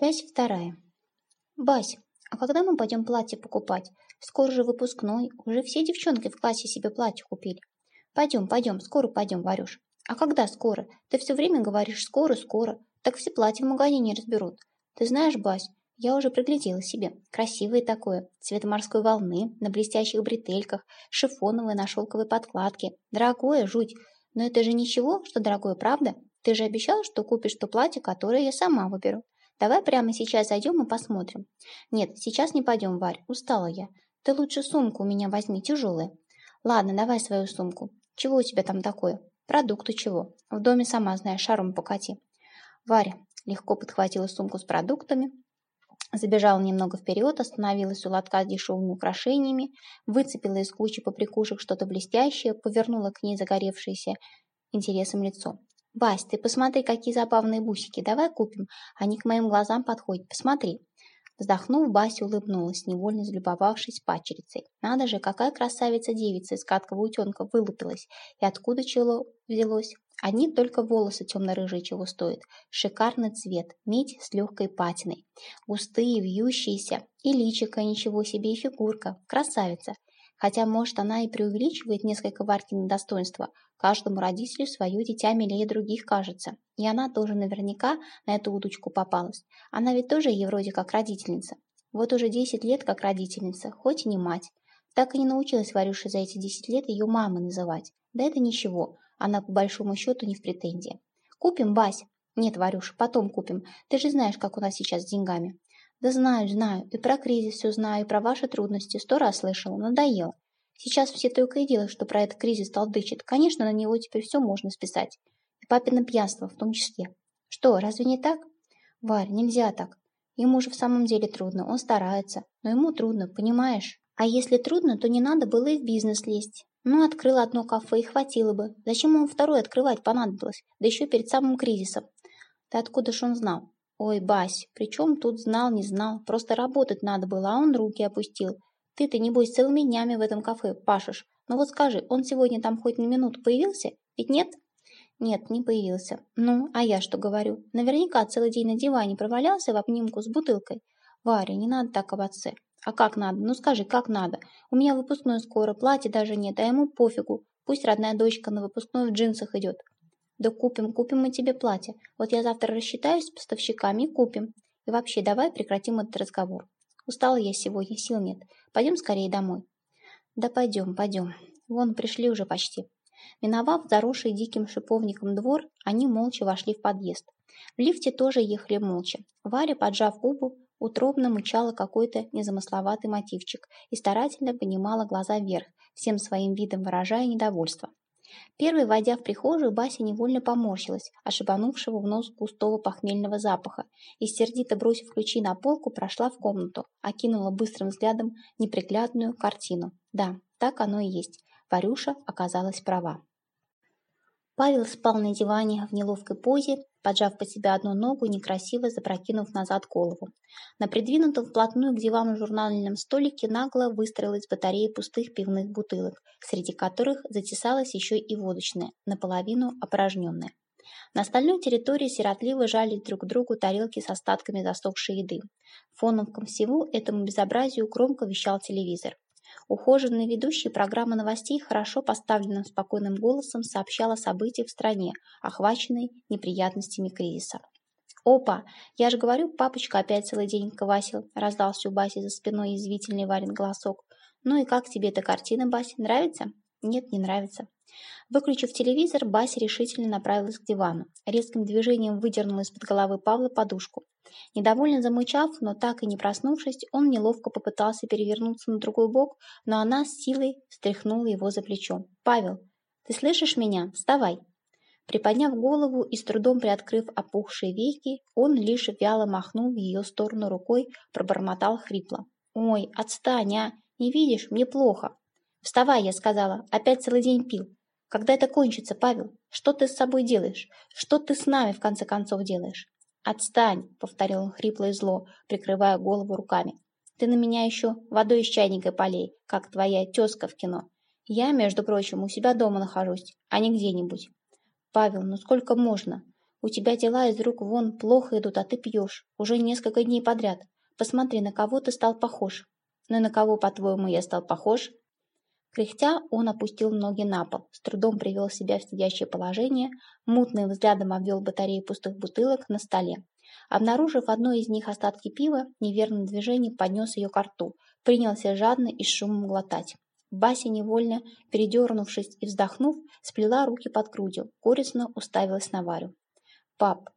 Часть вторая. Бась, а когда мы пойдем платье покупать? Скоро же выпускной, уже все девчонки в классе себе платье купили. Пойдем, пойдем, скоро пойдем, Варюш. А когда скоро? Ты все время говоришь скоро, скоро. Так все платья в магазине разберут. Ты знаешь, Бась, я уже приглядела себе. Красивое такое, цвет морской волны, на блестящих бретельках, шифоновое на шелковой подкладке. Дорогое, жуть. Но это же ничего, что дорогое, правда? Ты же обещал, что купишь то платье, которое я сама выберу. Давай прямо сейчас зайдем и посмотрим. Нет, сейчас не пойдем, Варь, устала я. Ты лучше сумку у меня возьми, тяжелая. Ладно, давай свою сумку. Чего у тебя там такое? Продукты чего? В доме сама знаешь, шаром покати. Варя легко подхватила сумку с продуктами, забежала немного вперед, остановилась у лотка с дешевыми украшениями, выцепила из кучи поприкушек что-то блестящее, повернула к ней загоревшееся интересом лицо. «Бась, ты посмотри, какие забавные бусики. Давай купим. Они к моим глазам подходят. Посмотри». Вздохнув, Бася улыбнулась, невольно залюбовавшись пачерицей. Надо же, какая красавица-девица из каткого утенка вылупилась. И откуда чего взялось? Одни только волосы темно-рыжие чего стоят. Шикарный цвет, медь с легкой патиной. Густые, вьющиеся. И личико ничего себе, и фигурка. Красавица. Хотя, может, она и преувеличивает несколько Варькино достоинства. Каждому родителю свое дитя милее других кажется. И она тоже наверняка на эту удочку попалась. Она ведь тоже ей вроде как родительница. Вот уже 10 лет как родительница, хоть и не мать. Так и не научилась Варюша за эти 10 лет ее мамой называть. Да это ничего, она по большому счету не в претензии. «Купим, Бась?» «Нет, Варюша, потом купим. Ты же знаешь, как у нас сейчас с деньгами». Да знаю, знаю. И про кризис все знаю, и про ваши трудности. Сто раз слышала. Надоело. Сейчас все только и делают, что про этот кризис толдычит. Конечно, на него теперь все можно списать. И папино пьянство в том числе. Что, разве не так? Варь, нельзя так. Ему же в самом деле трудно. Он старается. Но ему трудно, понимаешь? А если трудно, то не надо было и в бизнес лезть. Ну, открыл одно кафе и хватило бы. Зачем ему второе открывать понадобилось? Да еще перед самым кризисом. Да откуда ж он знал? Ой, Бась, при чем тут знал, не знал, просто работать надо было, а он руки опустил. Ты-то, небось, целыми днями в этом кафе пашешь. Ну вот скажи, он сегодня там хоть на минуту появился? Ведь нет? Нет, не появился. Ну, а я что говорю? Наверняка целый день на диване провалялся в обнимку с бутылкой. Варя, не надо так об отце. А как надо? Ну скажи, как надо? У меня выпускной скоро, платья даже нет, а ему пофигу. Пусть родная дочка на выпускной в джинсах идет. Да купим, купим мы тебе платье. Вот я завтра рассчитаюсь с поставщиками и купим. И вообще, давай прекратим этот разговор. Устала я сегодня, сил нет. Пойдем скорее домой. Да пойдем, пойдем. Вон, пришли уже почти. Миновав заросший диким шиповником двор, они молча вошли в подъезд. В лифте тоже ехали молча. Варя, поджав губу, утробно мычала какой-то незамысловатый мотивчик и старательно поднимала глаза вверх, всем своим видом выражая недовольство. Первой, войдя в прихожую, Бася невольно поморщилась от шибанувшего в нос густого похмельного запаха и, сердито бросив ключи на полку, прошла в комнату, окинула быстрым взглядом неприглядную картину. Да, так оно и есть. Варюша оказалась права. Павел спал на диване в неловкой позе, поджав по себе одну ногу и некрасиво запрокинув назад голову. На придвинутом вплотную к дивану журнальном столике нагло выстроилась батарея пустых пивных бутылок, среди которых затесалась еще и водочная, наполовину опорожненная. На остальной территории сиротливо жали друг к другу тарелки с остатками засохшей еды. Фоном ко всему этому безобразию громко вещал телевизор. Ухоженный ведущий программы новостей хорошо поставленным спокойным голосом сообщал о событиях в стране, охваченной неприятностями кризиса. «Опа! Я же говорю, папочка опять целый день квасил», – раздался у Баси за спиной язвительный Варин голосок. «Ну и как тебе эта картина, Бася, нравится?» «Нет, не нравится». Выключив телевизор, Бася решительно направилась к дивану. Резким движением выдернула из-под головы Павла подушку. Недовольно замычав, но так и не проснувшись, он неловко попытался перевернуться на другой бок, но она с силой встряхнула его за плечо. «Павел, ты слышишь меня? Вставай!» Приподняв голову и с трудом приоткрыв опухшие веки, он лишь вяло махнул в ее сторону рукой, пробормотал хрипло. «Ой, отстань, а! Не видишь? Мне плохо!» «Вставай!» — я сказала. «Опять целый день пил. Когда это кончится, Павел? Что ты с собой делаешь? Что ты с нами, в конце концов, делаешь?» «Отстань!» — повторил он хрипло и зло, прикрывая голову руками. «Ты на меня еще водой из чайника полей, как твоя тезка в кино. Я, между прочим, у себя дома нахожусь, а не где-нибудь». «Павел, ну сколько можно? У тебя дела из рук вон плохо идут, а ты пьешь. Уже несколько дней подряд. Посмотри, на кого ты стал похож. Ну и на кого, по-твоему, я стал похож? Кряхтя, он опустил ноги на пол, с трудом привел себя в сидящее положение, мутным взглядом обвел батареи пустых бутылок на столе. Обнаружив одной из них остатки пива, неверным движением поднес ее к рту, принялся жадно и с шумом глотать. Бася, невольно передернувшись и вздохнув, сплела руки под грудью, горестно уставилась на Варю. «Пап,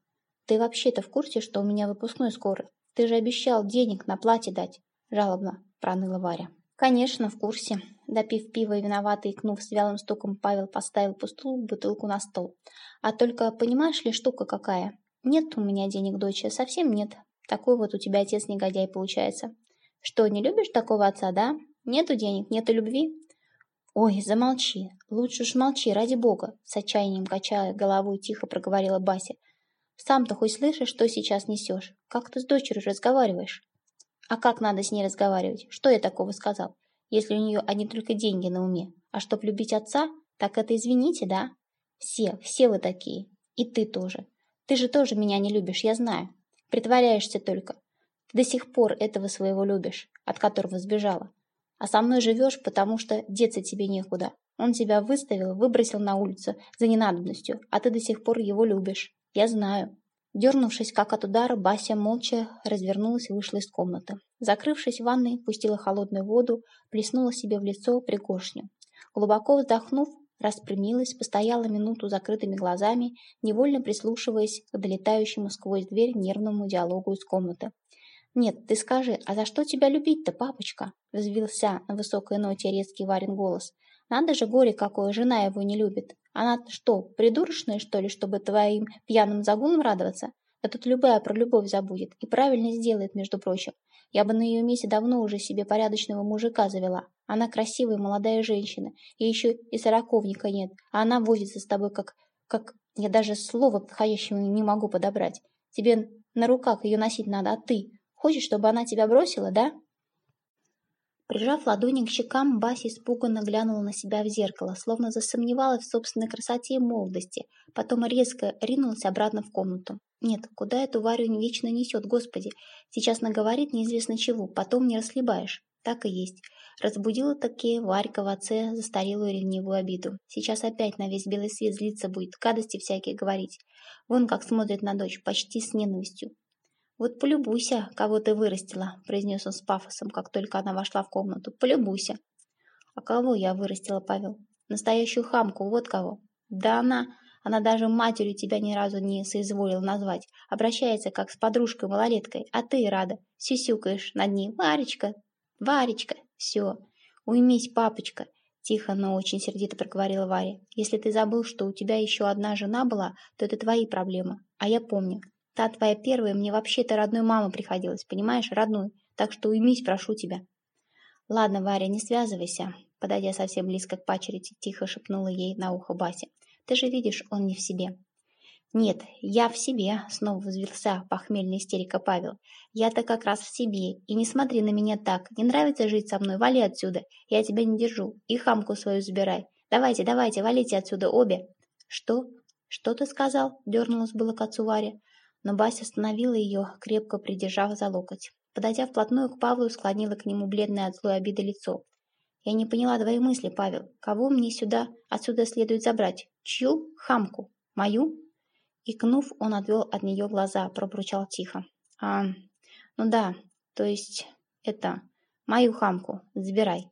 ты вообще-то в курсе, что у меня выпускной скоро? Ты же обещал денег на платье дать!» – жалобно проныла Варя. «Конечно, в курсе». Допив пиво и виновато икнув с вялым стуком, Павел поставил пустую бутылку на стол. «А только понимаешь ли, штука какая? Нет у меня денег, доча, совсем нет. Такой вот у тебя отец-негодяй получается. Что, не любишь такого отца, да? Нету денег, нету любви?» «Ой, замолчи. Лучше уж молчи, ради бога!» С отчаянием качая головой, тихо проговорила Бася. «Сам-то хоть слышишь, что сейчас несешь? Как ты с дочерью разговариваешь?» А как надо с ней разговаривать? Что я такого сказал? Если у нее одни только деньги на уме. А чтоб любить отца, так это извините, да? Все, все вы такие. И ты тоже. Ты же тоже меня не любишь, я знаю. Притворяешься только. До сих пор этого своего любишь, от которого сбежала. А со мной живешь, потому что деться тебе некуда. Он тебя выставил, выбросил на улицу за ненадобностью, а ты до сих пор его любишь. Я знаю. Дернувшись, как от удара, Бася молча развернулась и вышла из комнаты. Закрывшись в ванной, пустила холодную воду, плеснула себе в лицо пригоршню. Глубоко вздохнув, распрямилась, постояла минуту закрытыми глазами, невольно прислушиваясь к долетающему сквозь дверь нервному диалогу из комнаты. «Нет, ты скажи, а за что тебя любить-то, папочка?» — взвился на высокой ноте резкий Варин голос. «Надо же горе какое, жена его не любит. Она что, придурочная, что ли, чтобы твоим пьяным загулом радоваться? Да тут любая про любовь забудет. И правильно сделает, между прочим. Я бы на ее месте давно уже себе порядочного мужика завела. Она красивая молодая женщина. Ей еще и сороковника нет. А она возится с тобой как... как... Я даже слова подходящего не могу подобрать. Тебе на руках ее носить надо, а ты? Хочешь, чтобы она тебя бросила, да? Прижав ладони к щекам, Бася испуганно глянула на себя в зеркало, словно засомневалась в собственной красоте и молодости, потом резко ринулась обратно в комнату. Нет, куда эту Варю вечно несет, господи? Сейчас наговорит неизвестно чего, потом не расхлебаешь. Так и есть. Разбудила таки Варька в отце застарелую ревнивую обиду. Сейчас опять на весь белый свет злиться будет, гадости всякие говорить. Вон как смотрит на дочь, почти с ненавистью. «Вот полюбуйся, кого ты вырастила», — произнес он с пафосом, как только она вошла в комнату. «Полюбуйся». «А кого я вырастила, Павел? Настоящую хамку, вот кого». «Да она...» Она даже матерью тебя ни разу не соизволила назвать. Обращается как с подружкой-малолеткой, а ты, Рада, сюсюкаешь над ней. Варечка, Варечка, все. Уймись, папочка. Тихо, но очень сердито проговорила Варя. Если ты забыл, что у тебя еще одна жена была, то это твои проблемы. А я помню. Та твоя первая мне вообще-то родной мама приходилась, понимаешь, родной. Так что уймись, прошу тебя. Ладно, Варя, не связывайся. Подойдя совсем близко к пачерице, тихо шепнула ей на ухо Бася. Ты же видишь, он не в себе. «Нет, я в себе», — снова взвелся похмельный истерика Павел. «Я-то как раз в себе. И не смотри на меня так. Не нравится жить со мной? Вали отсюда. Я тебя не держу. И хамку свою забирай. Давайте, давайте, валите отсюда обе». «Что? Что ты сказал?» — дернулась было к отцу Варя но Бася остановила ее, крепко придержав за локоть. Подойдя вплотную к Павлу, склонила к нему бледное от злой обиды лицо. «Я не поняла твои мысли, Павел. Кого мне сюда, отсюда следует забрать? Чью? Хамку? Мою?» Икнув, он отвел от нее глаза, пробурчал тихо. «А, ну да, то есть это, мою хамку, забирай».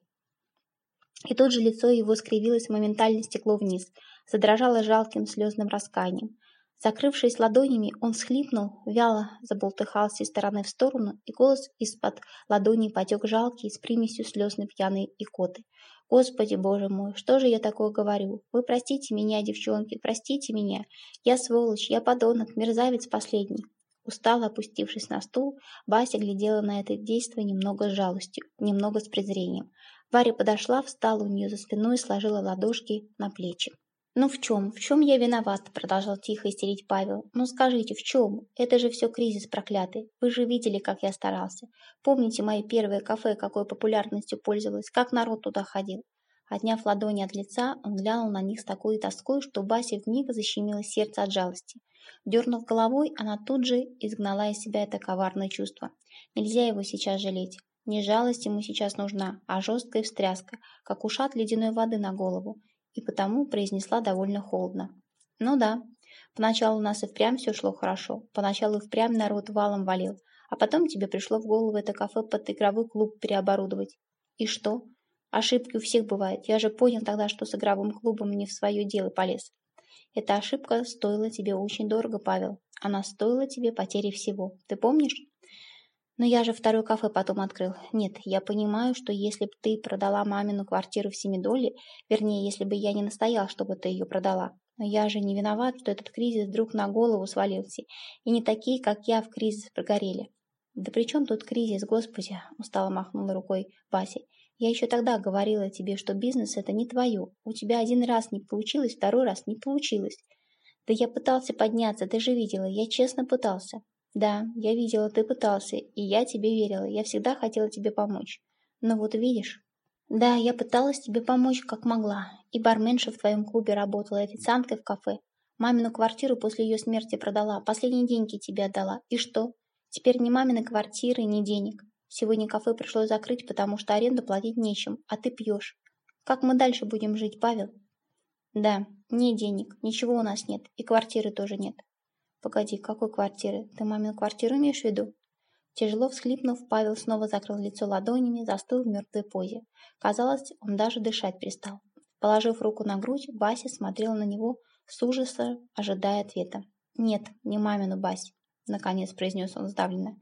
И тут же лицо его скривилось, моментально стекло вниз, задрожало жалким слезным расканием. Закрывшись ладонями, он схлипнул, вяло заболтыхался из стороны в сторону, и голос из-под ладоней потек жалкий с примесью слезной пьяной икоты. «Господи, Боже мой, что же я такое говорю? Вы простите меня, девчонки, простите меня. Я сволочь, я подонок, мерзавец последний». Устало опустившись на стул, Бася глядела на это действие немного с жалостью, немного с презрением. Варя подошла, встала у нее за спиной и сложила ладошки на плечи. «Ну в чем? В чем я виноват?» – продолжал тихо истерить Павел. «Ну скажите, в чем? Это же все кризис проклятый. Вы же видели, как я старался. Помните мои первые кафе, какой популярностью пользовалось, как народ туда ходил? Отняв ладони от лица, он глянул на них с такой тоской, что Басе вмиг защемило сердце от жалости. Дернув головой, она тут же изгнала из себя это коварное чувство. Нельзя его сейчас жалеть. Не жалость ему сейчас нужна, а жесткая встряска, как ушат ледяной воды на голову, и потому произнесла довольно холодно. «Ну да, поначалу у нас и впрямь все шло хорошо, поначалу и впрямь народ валом валил, а потом тебе пришло в голову это кафе под игровой клуб переоборудовать. И что? Ошибки у всех бывают. Я же понял тогда, что с игровым клубом не в свое дело полез. Эта ошибка стоила тебе очень дорого, Павел. Она стоила тебе потери всего. Ты помнишь? Но я же второе кафе потом открыл. Нет, я понимаю, что если бы ты продала мамину квартиру в Семидоле, вернее, если бы я не настоял, чтобы ты ее продала, но я же не виноват, что этот кризис вдруг на голову свалился, и не такие, как я, в кризис прогорели. Да при чем тут кризис, господи, устало махнула рукой Вася. Я еще тогда говорила тебе, что бизнес это не твое. У тебя один раз не получилось, второй раз не получилось. Да я пытался подняться, ты же видела, я честно пытался. Да, я видела, ты пытался, и я тебе верила, я всегда хотела тебе помочь. Но вот видишь... Да, я пыталась тебе помочь, как могла. И барменша в твоем клубе работала, и официанткой в кафе. Мамину квартиру после ее смерти продала, последние деньги тебе отдала. И что? Теперь ни мамины квартиры, ни денег. Сегодня кафе пришлось закрыть, потому что аренду платить нечем, а ты пьешь. Как мы дальше будем жить, Павел? Да, нет денег, ничего у нас нет, и квартиры тоже нет. Погоди, какой квартиры? Ты мамину квартиру имеешь в виду? Тяжело всхлипнув, Павел снова закрыл лицо ладонями, застыл в мертвой позе. Казалось, он даже дышать перестал. Положив руку на грудь, Бася смотрел на него с ужаса, ожидая ответа. «Нет, не мамину, Бась», — наконец произнес он сдавленно.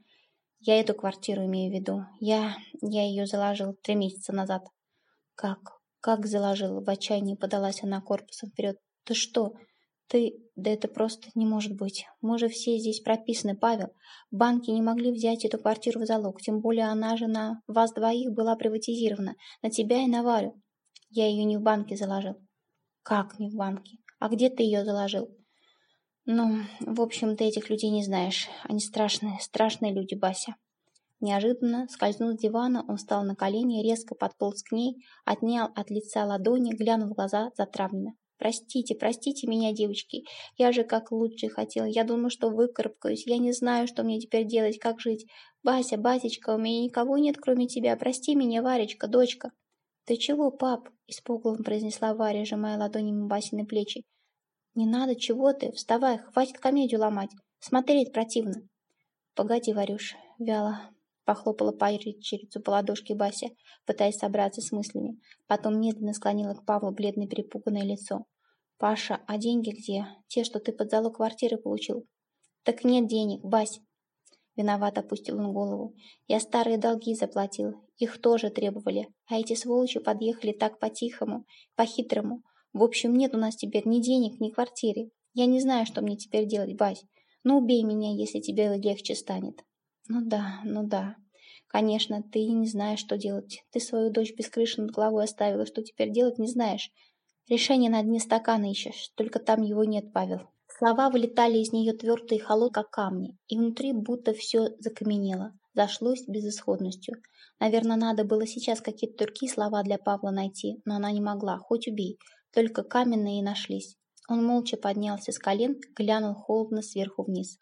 Я эту квартиру имею в виду. Я... я ее заложил три месяца назад. Как? Как заложил? В отчаянии подалась она корпусом вперед. Ты что? Ты... Да это просто не может быть. Мы же все здесь прописаны, Павел. Банки не могли взять эту квартиру в залог. Тем более она же на вас двоих была приватизирована. На тебя и на Варю. Я ее не в банке заложил. Как не в банке? А где ты ее заложил? Ну, в общем, ты этих людей не знаешь. Они страшные, страшные люди, Бася. Неожиданно, скользнув с дивана, он встал на колени, резко подполз к ней, отнял от лица ладони, глянув в глаза затравленно. «Простите, простите меня, девочки. Я же как лучше хотел. Я думаю, что выкарабкаюсь. Я не знаю, что мне теперь делать, как жить. Бася, Басечка, у меня никого нет, кроме тебя. Прости меня, Варечка, дочка». «Ты чего, пап?» – испуганно произнесла Варя, сжимая ладонями Басины плечи. «Не надо, чего ты? Вставай, хватит комедию ломать. Смотреть противно». «Погоди, Варюш», — вяло похлопала пайричерицу по ладошке Бася, пытаясь собраться с мыслями. Потом медленно склонила к Павлу бледное перепуганное лицо. «Паша, а деньги где? Те, что ты под залог квартиры получил?» «Так нет денег, Бась!» Виновато опустил он голову. «Я старые долги заплатил. Их тоже требовали. А эти сволочи подъехали так по-тихому, по-хитрому. В общем, нет у нас теперь ни денег, ни квартиры. Я не знаю, что мне теперь делать, Бась. Ну, убей меня, если тебе легче станет. Ну да, ну да. Конечно, ты не знаешь, что делать. Ты свою дочь без крыши над головой оставила. Что теперь делать, не знаешь. Решение на дне стакана ищешь. Только там его нет, Павел. Слова вылетали из нее твердые и холодные, как камни. И внутри будто все закаменело. Зашлось безысходностью. Наверное, надо было сейчас какие-то другие слова для Павла найти, но она не могла, хоть убей. Только каменные и нашлись. Он молча поднялся с колен, глянул холодно сверху вниз.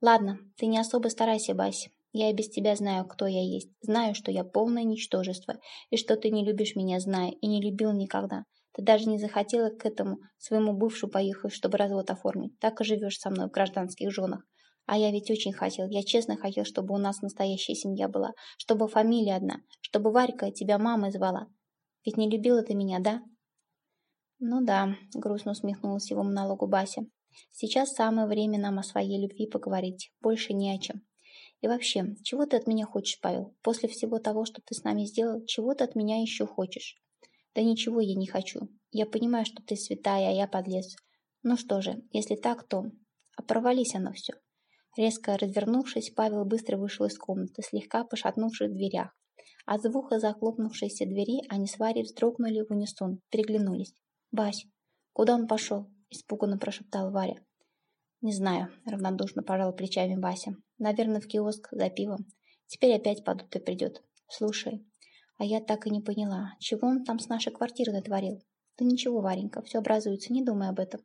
«Ладно, ты не особо старайся, Бась. Я и без тебя знаю, кто я есть. Знаю, что я полное ничтожество, и что ты не любишь меня, знаю, и не любил никогда. Ты даже не захотела к этому своему бывшему поехать, чтобы развод оформить. Так и живешь со мной в гражданских женах. А я ведь очень хотел, я честно хотел, чтобы у нас настоящая семья была, чтобы фамилия одна, чтобы Варька тебя мамой звала. Ведь не любила ты меня, да? «Ну да», — грустно усмехнулась его монологу Бася. «Сейчас самое время нам о своей любви поговорить. Больше не о чем. И вообще, чего ты от меня хочешь, Павел? После всего того, что ты с нами сделал, чего ты от меня еще хочешь?» «Да ничего я не хочу. Я понимаю, что ты святая, а я подлец. Ну что же, если так, то... А провались оно все». Резко развернувшись, Павел быстро вышел из комнаты, слегка пошатнувшись в дверях. От звука захлопнувшейся двери они с Варей вздрогнули в унисон, переглянулись. «Бась, куда он пошел?» – испуганно прошептал Варя. «Не знаю», – равнодушно пожал плечами Бася. «Наверное, в киоск за пивом. Теперь опять под утро придет. Слушай, А я так и не поняла, чего он там с нашей квартиры натворил. Да ничего, Варенька, все образуется, не думай об этом.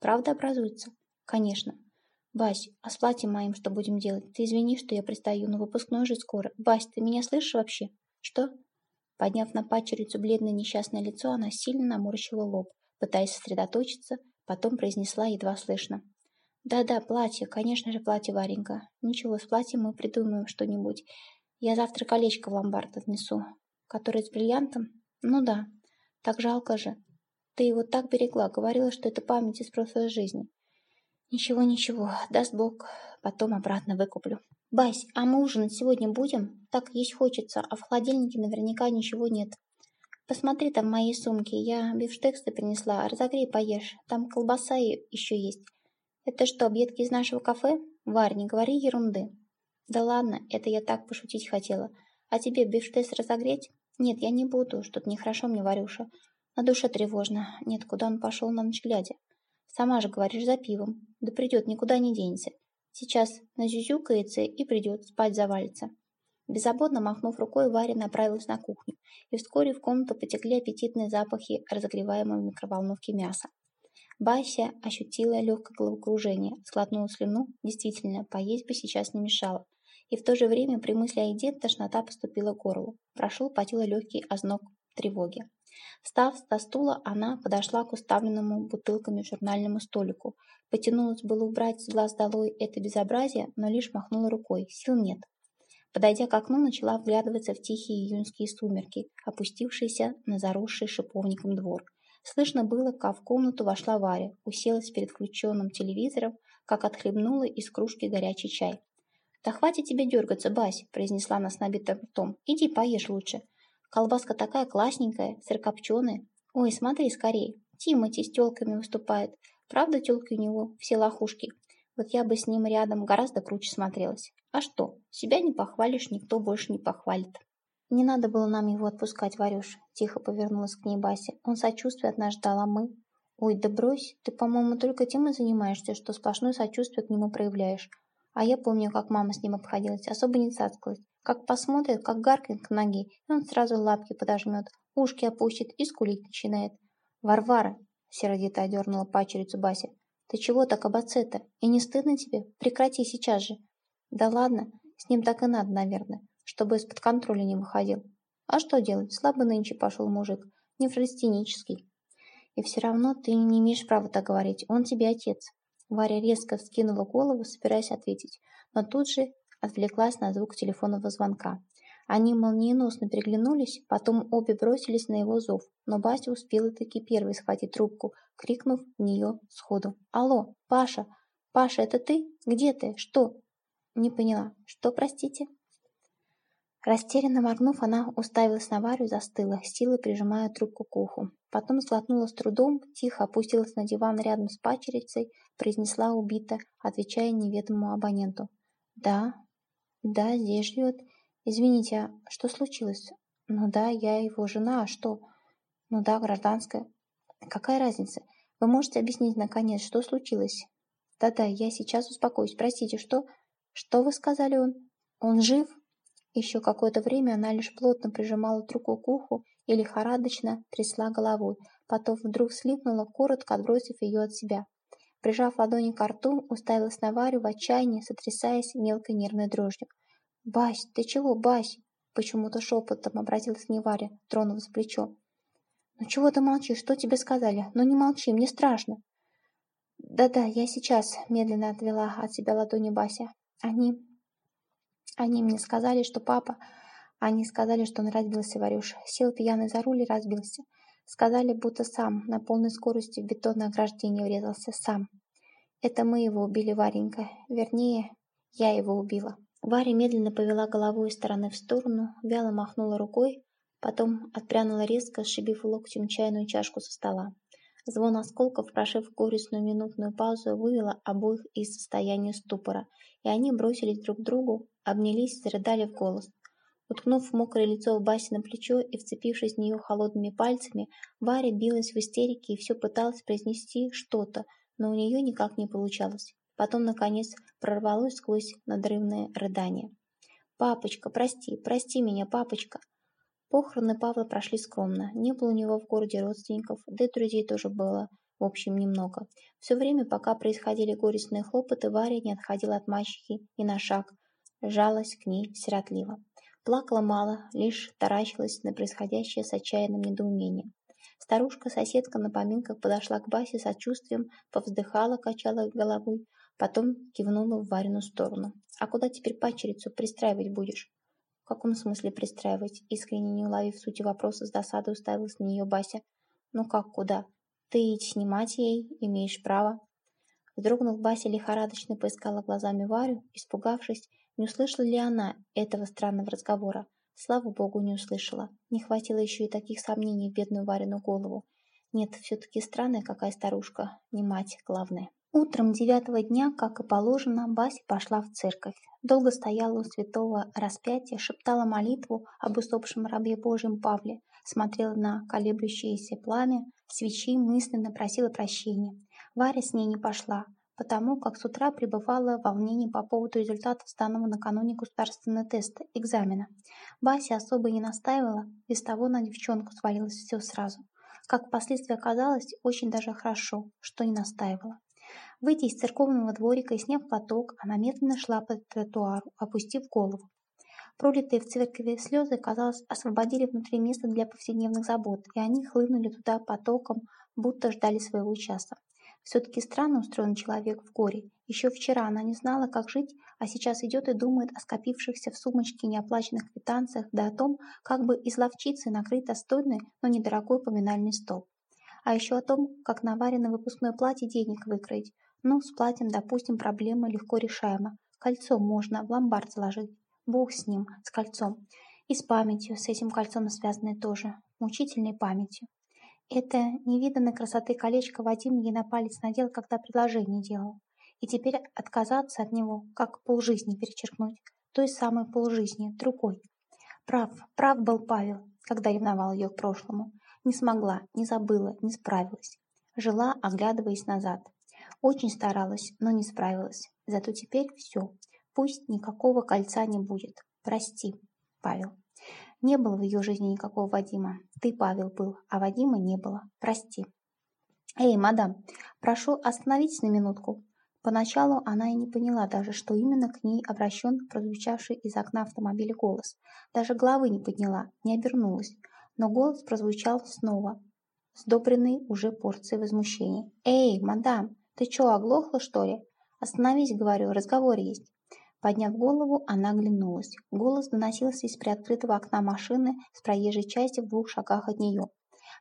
Правда образуется? Конечно. Бась, а с платьем моим что будем делать? Ты извини, что я пристаю, но выпускной же скоро. Бась, ты меня слышишь вообще? Что? Подняв на падчерицу бледное несчастное лицо, она сильно наморщила лоб, пытаясь сосредоточиться, потом произнесла едва слышно. «Да-да, платье, конечно же, платье, Варенька. Ничего, с платьем мы придумаем что-нибудь. Я завтра колечко в ломбард отнесу. Которое с бриллиантом? Ну да. Так жалко же. Ты его так берегла, говорила, что это память из прошлой жизни. Ничего, ничего, даст Бог, потом обратно выкуплю. Бась, а мы ужинать сегодня будем? Так есть хочется, а в холодильнике наверняка ничего нет. Посмотри там в моей сумке, я бифштексы принесла, разогрей, поешь. Там колбаса еще есть. Это что, объедки из нашего кафе? Варь, не говори ерунды. Да ладно, это я так пошутить хотела. А тебе бифштекс разогреть? Нет, я не буду, что-то нехорошо мне, Варюша. На душе тревожно. Нет, куда он пошел на ночь глядя? Сама же говоришь за пивом. Да придет, никуда не денется. Сейчас назюзюкается и придет, спать завалится. Беззаботно махнув рукой, Варя направилась на кухню, и вскоре в комнату потекли аппетитные запахи разогреваемого в микроволновке мяса. Бася ощутила легкое головокружение, сглотнула слюну. Действительно, поесть бы сейчас не мешало. И в то же время при мысли о еде тошнота поступила к горлу. Прошел потела легкий озноб тревоги. Встав со стула, она подошла к уставленному бутылками журнальному столику. Потянулась было убрать с глаз долой это безобразие, но лишь махнула рукой. Сил нет. Подойдя к окну, начала вглядываться в тихие июньские сумерки, опустившиеся на заросший шиповником двор. Слышно было, как в комнату вошла Варя, уселась перед включенным телевизором, как отхлебнула из кружки горячий чай. «Да хватит тебе дергаться, Бась», — произнесла она с набитым ртом. «Иди поешь лучше. Колбаска такая классненькая, сырокопченая. Ой, смотри скорее, Тимати с телками выступает. Правда, телки у него все лохушки? Вот я бы с ним рядом гораздо круче смотрелась. А что, себя не похвалишь, никто больше не похвалит». «Не надо было нам его отпускать, Варюш», — тихо повернулась к ней Бася. «Он сочувствие от нас ждал, а мы...» «Ой, да брось, ты, по-моему, только тем и занимаешься, что сплошное сочувствие к нему проявляешь. А я помню, как мама с ним обходилась, особо не цацкалась. Как посмотрит, как гаркнет к ноге, и он сразу лапки подожмет, ушки опустит и скулить начинает. «Варвара!» — сердито одернула пачерицу Бася. «Ты чего так обоцета? И не стыдно тебе? Прекрати сейчас же!» «Да ладно, с ним так и надо, наверное чтобы из-под контроля не выходил. А что делать? Слабо нынче пошел мужик. Неврастенический. И все равно ты не имеешь права так говорить. Он тебе отец. Варя резко вскинула голову, собираясь ответить, но тут же отвлеклась на звук телефонного звонка. Они молниеносно переглянулись, потом обе бросились на его зов, но Бася успела таки первой схватить трубку, крикнув в нее сходу. «Алло, Паша! Паша, это ты? Где ты? Что?» «Не поняла. Что, простите?» Растерянно моргнув, она уставилась на Варю и застыла, силой прижимая трубку к уху. Потом сглотнула с трудом, тихо опустилась на диван рядом с пачерицей, произнесла убито, отвечая неведомому абоненту. «Да, да, здесь живет. Извините, а что случилось? Ну да, я его жена, а что? Ну да, гражданская. Какая разница? Вы можете объяснить, наконец, что случилось? Да-да, я сейчас успокоюсь. Простите, что? Что вы сказали он? Он жив?» Еще какое-то время она лишь плотно прижимала трубку к уху и лихорадочно трясла головой, потом вдруг слипнула, коротко отбросив ее от себя. Прижав ладони к рту, уставилась на Варю в отчаянии, сотрясаясь мелкой нервной дрожью. «Бась, ты чего, Бась?» Почему-то шепотом обратилась к ней Варя, тронув за плечо. «Ну чего ты молчишь? Что тебе сказали? Ну не молчи, мне страшно!» «Да-да, я сейчас», — медленно отвела от себя ладони Бася. «Они... Они мне сказали, что папа... Они сказали, что он разбился, Варюш. Сел пьяный за руль и разбился. Сказали, будто сам на полной скорости в бетонное ограждение врезался. Сам. Это мы его убили, Варенька. Вернее, я его убила. Варя медленно повела головой из стороны в сторону, вяло махнула рукой, потом отпрянула резко, сшибив локтем чайную чашку со стола. Звон осколков, прошив горестную минутную паузу, вывела обоих из состояния ступора, и они бросились друг к другу, обнялись, зарыдали в голос. Уткнув мокрое лицо в Басе на плечо и вцепившись в нее холодными пальцами, Варя билась в истерике и все пыталась произнести что-то, но у нее никак не получалось. Потом, наконец, прорвалось сквозь надрывное рыдание. «Папочка, прости, прости меня, папочка!» Похороны Павла прошли скромно. Не было у него в городе родственников, да и друзей тоже было, в общем, немного. Все время, пока происходили горестные хлопоты, Варя не отходила от мачехи и на шаг, жалась к ней сиротливо. Плакала мало, лишь таращилась на происходящее с отчаянным недоумением. Старушка-соседка на поминках подошла к Басе с сочувствием, повздыхала, качала головой, потом кивнула в Варину сторону. «А куда теперь пачерицу пристраивать будешь?» «В каком смысле пристраивать?» Искренне не уловив сути вопроса, с досадой уставилась на нее Бася. «Ну как куда? Ты ведь снимать ей имеешь право». Вздрогнув, Бася лихорадочно поискала глазами Варю, испугавшись, не услышала ли она этого странного разговора. Слава богу, не услышала. Не хватило еще и таких сомнений в бедную Варину голову. Нет, все-таки странная какая старушка, не мать, главное. Утром девятого дня, как и положено, Бася пошла в церковь. Долго стояла у святого распятия, шептала молитву об усопшем рабе Божьем Павле, смотрела на колеблющееся пламя, свечи мысленно просила прощения. Варя с ней не пошла, потому как с утра пребывала в волнении по поводу результатов сданного накануне государственного теста, экзамена. Бася особо не настаивала, без того на девчонку свалилось все сразу. Как впоследствии оказалось, очень даже хорошо, что не настаивала. Выйдя из церковного дворика и сняв платок, она медленно шла по тротуару, опустив голову. Пролитые в церкви слезы, казалось, освободили внутри места для повседневных забот, и они хлынули туда потоком, будто ждали своего часа. Все-таки странно устроен человек в горе. Еще вчера она не знала, как жить, а сейчас идет и думает о скопившихся в сумочке неоплаченных квитанциях, да о том, как бы изловчиться накрыть достойный, но недорогой поминальный стол. А еще о том, как на Варе выпускное платье денег выкроить. Ну, с платьем, допустим, проблема легко решаема. Кольцо можно в ломбард заложить. Бог с ним, с кольцом. И с памятью, с этим кольцом связанной тоже. Мучительной памятью. Это невиданной красоты колечко Вадим ей на палец надел, когда предложение делал. И теперь отказаться от него, как полжизни перечеркнуть. Той самой полжизни, другой. Прав, прав был Павел, когда ревновал ее к прошлому. Не смогла, не забыла, не справилась. Жила, оглядываясь назад. Очень старалась, но не справилась. Зато теперь все. Пусть никакого кольца не будет. Прости, Павел. Не было в ее жизни никакого Вадима. Ты, Павел, был, а Вадима не было. Прости. Эй, мадам, прошу, остановитесь на минутку. Поначалу она и не поняла даже, что именно к ней обращен прозвучавший из окна автомобиля голос. Даже головы не подняла, не обернулась. Но голос прозвучал снова, сдобренный уже порцией возмущения. «Эй, мадам, ты чё, оглохла, что ли? Остановись, говорю, разговор есть». Подняв голову, она оглянулась. Голос доносился из приоткрытого окна машины с проезжей части в двух шагах от нее.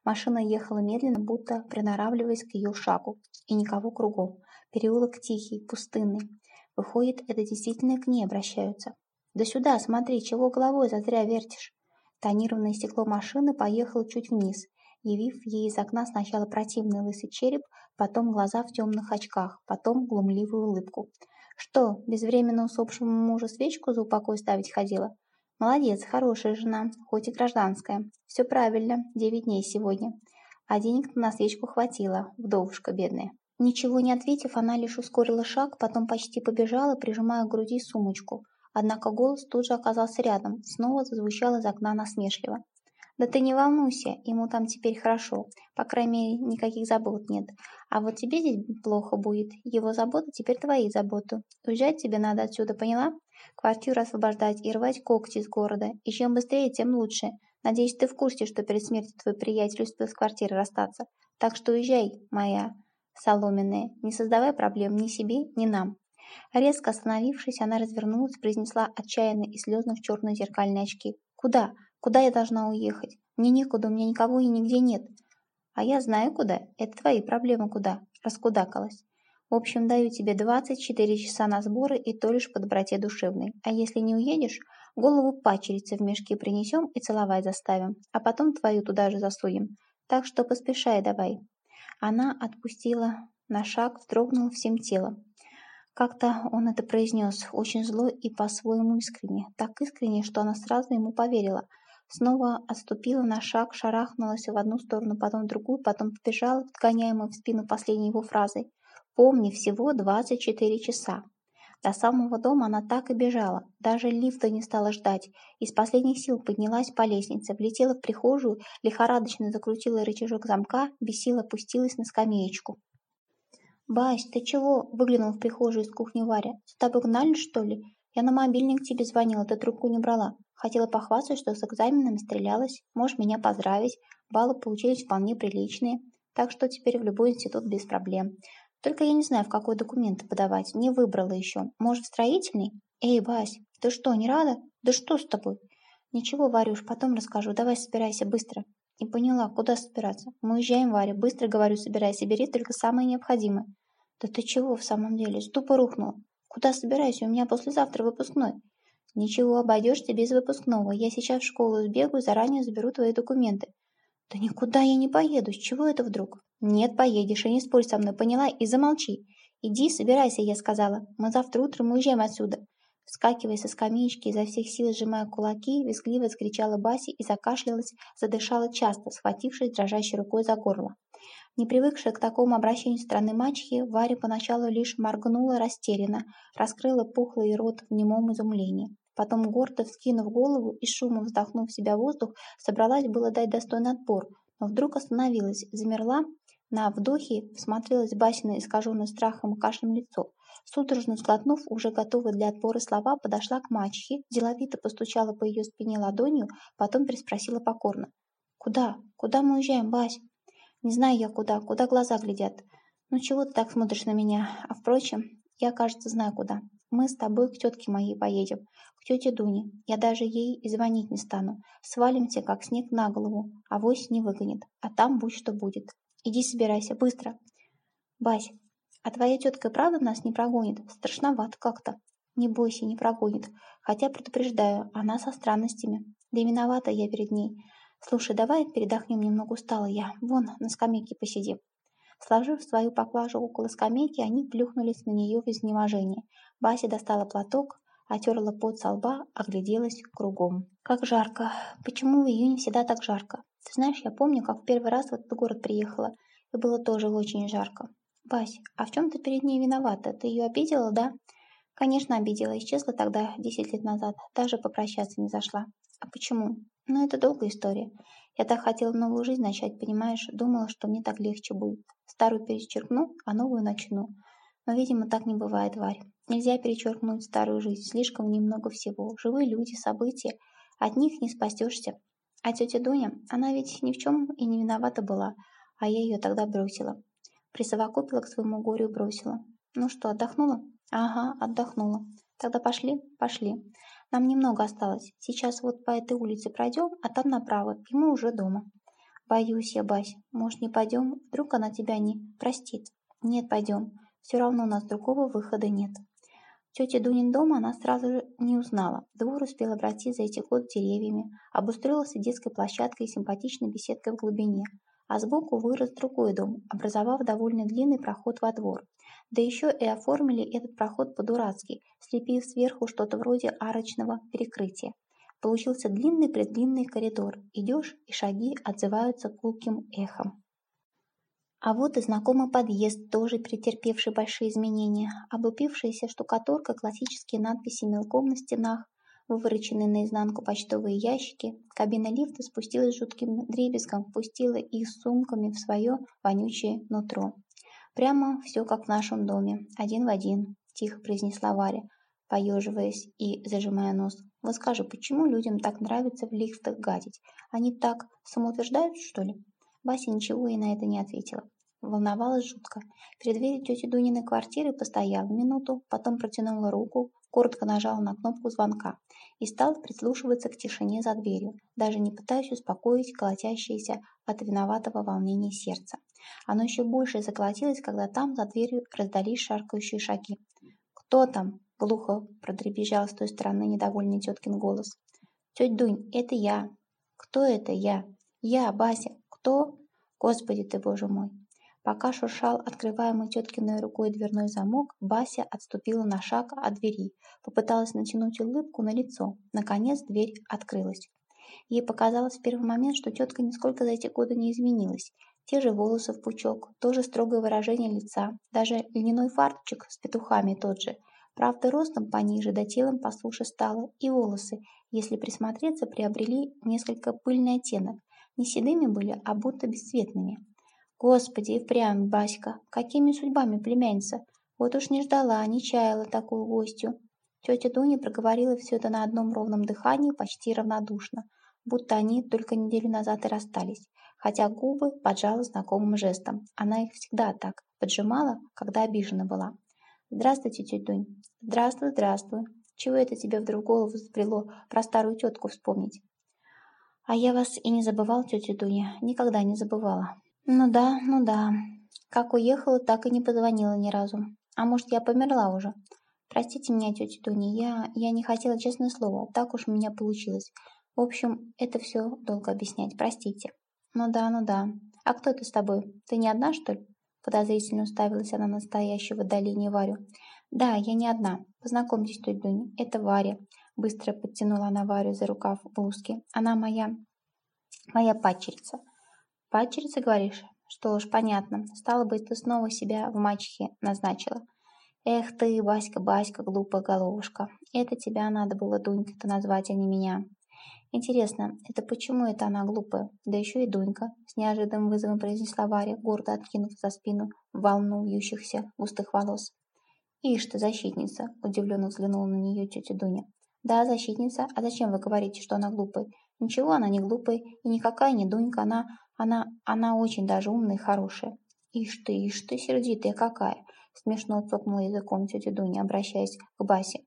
Машина ехала медленно, будто приноравливаясь к ее шагу. И никого кругом. Переулок тихий, пустынный. Выходит, это действительно к ней обращаются. «Да сюда, смотри, чего головой зазря вертишь?» Тонированное стекло машины поехало чуть вниз, явив ей из окна сначала противный лысый череп, потом глаза в темных очках, потом глумливую улыбку. Что, безвременно усопшему мужу свечку за упокой ставить ходила? Молодец, хорошая жена, хоть и гражданская. Все правильно, девять дней сегодня. А денег на свечку хватило, вдовушка бедная. Ничего не ответив, она лишь ускорила шаг, потом почти побежала, прижимая к груди сумочку. Однако голос тут же оказался рядом, снова зазвучал из окна насмешливо. Да ты не волнуйся, ему там теперь хорошо. По крайней мере, никаких забот нет. А вот тебе здесь плохо будет. Его заботы теперь твои заботы. Уезжать тебе надо отсюда, поняла? Квартиру освобождать и рвать когти из города. И чем быстрее, тем лучше. Надеюсь, ты в курсе, что перед смертью твой приятель успел с квартиры расстаться. Так что уезжай, моя соломенная. Не создавай проблем ни себе, ни нам. Резко остановившись, она развернулась, произнесла отчаянно и слезно в черные зеркальные очки. «Куда? Куда я должна уехать? Мне некуда, у меня никого и нигде нет. А я знаю куда. Это твои проблемы куда. Раскудакалась. В общем, даю тебе 24 часа на сборы и то лишь по доброте душевной. А если не уедешь, голову пачерицы в мешке принесем и целовать заставим. А потом твою туда же засунем. Так что поспешай давай. Она отпустила на шаг, вздрогнула всем телом. Как-то он это произнес, очень зло и по-своему искренне. Так искренне, что она сразу ему поверила – Снова отступила на шаг, шарахнулась в одну сторону, потом в другую, потом побежала, подгоняемая в спину последней его фразой. «Помни, всего 24 часа». До самого дома она так и бежала, даже лифта не стала ждать. Из последних сил поднялась по лестнице, влетела в прихожую, лихорадочно закрутила рычажок замка, бесила опустилась на скамеечку. «Бась, ты чего?» – выглянул в прихожую из кухни Варя. «За тобой гнали, что ли? Я на мобильник тебе звонила, ты трубку не брала. Хотела похвастать, что с экзаменами стрелялась. Можешь меня поздравить. Баллы получились вполне приличные. Так что теперь в любой институт без проблем. Только я не знаю, в какой документ подавать. Не выбрала еще. Может, в строительный? Эй, Бась, ты что, не рада? Да что с тобой? Ничего, Варюш, потом расскажу. Давай собирайся быстро. Не поняла, куда собираться? Мы уезжаем, Варя. Быстро, говорю, собирайся, бери только самое необходимое. Да ты чего в самом деле? Ступа рухнула. Куда собирайся? У меня послезавтра выпускной. Ничего, обойдешься без выпускного. Я сейчас в школу сбегаю, заранее заберу твои документы. Да никуда я не поеду. С чего это вдруг? Нет, поедешь, и не спорь со мной, поняла? И замолчи. Иди, собирайся, я сказала. Мы завтра утром уезжаем отсюда. Вскакивая со скамеечки, изо всех сил сжимая кулаки, визгливо скричала Баси и закашлялась, задышала часто, схватившись дрожащей рукой за горло. Не привыкшая к такому обращению стороны мачехи, Варя поначалу лишь моргнула растерянно, раскрыла пухлый рот в немом изумлении. Потом, гордо вскинув голову и шумом вздохнув в себя воздух, собралась было дать достойный отпор, но вдруг остановилась, замерла, на вдохе всмотрелась Басина искаженное страхом и кашлем лицо. Судорожно сглотнув, уже готовая для отпора слова, подошла к мачехе, деловито постучала по ее спине ладонью, потом переспросила покорно. «Куда? Куда мы уезжаем, Бась?» «Не знаю я куда, куда глаза глядят. Ну чего ты так смотришь на меня? А впрочем, я, кажется, знаю куда. Мы с тобой к тетке моей поедем, к тете Дуне. Я даже ей и звонить не стану. Свалимся, как снег на голову, а вось не выгонит. А там будь что будет. Иди собирайся, быстро. Бась, а твоя тетка и правда нас не прогонит? Страшновато как-то. Не бойся, не прогонит. Хотя, предупреждаю, она со странностями. Да и виновата я перед ней. Слушай, давай передохнем немного устала я. Вон, на скамейке посиди. Сложив свою поклажу около скамейки, они плюхнулись на нее в изнеможении. Бася достала платок, отерла пот со лба, огляделась кругом. Как жарко. Почему в июне всегда так жарко? Ты знаешь, я помню, как в первый раз в этот город приехала, и было тоже очень жарко. Бась, а в чем ты перед ней виновата? Ты ее обидела, да? Конечно, обидела. Исчезла тогда, десять лет назад. Даже попрощаться не зашла. А почему? Ну, это долгая история. Я так хотела новую жизнь начать, понимаешь? Думала, что мне так легче будет. Старую перечеркну, а новую начну. Но, видимо, так не бывает, Варь. Нельзя перечеркнуть старую жизнь, слишком немного всего. Живые люди, события, от них не спастешься. А тетя Дуня, она ведь ни в чем и не виновата была, а я ее тогда бросила. Присовокупила к своему горю бросила. Ну что, отдохнула? Ага, отдохнула. Тогда пошли? Пошли. Нам немного осталось. Сейчас вот по этой улице пройдем, а там направо, и мы уже дома. Боюсь я, Бась. Может, не пойдем? Вдруг она тебя не простит. Нет, пойдем. Все равно у нас другого выхода нет. Тетя Дунин дома она сразу же не узнала. Двор успел обрасти за эти годы деревьями, обустроился детской площадкой и симпатичной беседкой в глубине. А сбоку вырос другой дом, образовав довольно длинный проход во двор. Да еще и оформили этот проход по-дурацки, слепив сверху что-то вроде арочного перекрытия. Получился длинный-предлинный коридор. Идешь, и шаги отзываются гулким эхом. А вот и знакомый подъезд, тоже претерпевший большие изменения. Облупившаяся штукатурка, классические надписи мелком на стенах, вывороченные наизнанку почтовые ящики. Кабина лифта спустилась жутким дребезгом, впустила их сумками в свое вонючее нутро. Прямо все как в нашем доме, один в один, тихо произнесла Варя, поеживаясь и зажимая нос. Вот скажи, почему людям так нравится в лифтах гадить? Они так самоутверждают, что ли? Вася ничего и на это не ответила. Волновалась жутко. Перед дверью тети Дуниной квартиры постояла минуту, потом протянула руку, коротко нажала на кнопку звонка и стал прислушиваться к тишине за дверью, даже не пытаясь успокоить колотящееся от виноватого волнения сердце. Оно еще больше заколотилось, когда там за дверью раздались шаркающие шаги. «Кто там?» — глухо продребезжал с той стороны недовольный теткин голос. «Тетя Дунь, это я». «Кто это я?» «Я, Бася. Кто?» «Господи ты, боже мой!» Пока шуршал открываемый теткиной рукой дверной замок, Бася отступила на шаг от двери, попыталась натянуть улыбку на лицо. Наконец дверь открылась. Ей показалось в первый момент, что тетка нисколько за эти годы не изменилась. Те же волосы в пучок, то же строгое выражение лица, даже льняной фарточек с петухами тот же. Правда, ростом пониже, да телом послуше стало, и волосы, если присмотреться, приобрели несколько пыльный оттенок. Не седыми были, а будто бесцветными. Господи, и впрямь, Баська, какими судьбами племянница? Вот уж не ждала, не чаяла такую гостью. Тетя Дуня проговорила все это на одном ровном дыхании, почти равнодушно, будто они только неделю назад и расстались, хотя губы поджала знакомым жестом. Она их всегда так поджимала, когда обижена была. «Здравствуйте, тетя Дунь». «Здравствуй, здравствуй. Чего это тебе вдруг голову взбрело про старую тетку вспомнить?» «А я вас и не забывал, тетя Дуня, никогда не забывала». «Ну да, ну да. Как уехала, так и не позвонила ни разу. А может, я померла уже? Простите меня, тетя Дуня, я, я не хотела, честное слово, так уж у меня получилось. В общем, это все долго объяснять, простите». «Ну да, ну да. А кто ты с тобой? Ты не одна, что ли?» Подозрительно уставилась она на стоящую в отдалении Варю. «Да, я не одна. Познакомьтесь, тетя Дуня, это Варя». Быстро подтянула она Варю за рукав блузки. «Она моя... моя падчерица». «Падчерица, говоришь?» «Что ж, понятно. Стало быть, ты снова себя в мачехе назначила». «Эх ты, Баська, Баська, глупая головушка. Это тебя надо было Дунька-то назвать, а не меня». Интересно, это почему это она глупая? Да еще и Дунька, с неожиданным вызовом произнесла Варя, гордо откинув за спину волну вьющихся густых волос. «Ишь ты, защитница!» – удивленно взглянула на нее тетя Дуня. «Да, защитница. А зачем вы говорите, что она глупая? Ничего, она не глупая, и никакая не Дунька, она... она... она очень даже умная и хорошая». «Ишь ты, ишь ты, сердитая какая!» – смешно цокнула языком тетя Дуня, обращаясь к Басе.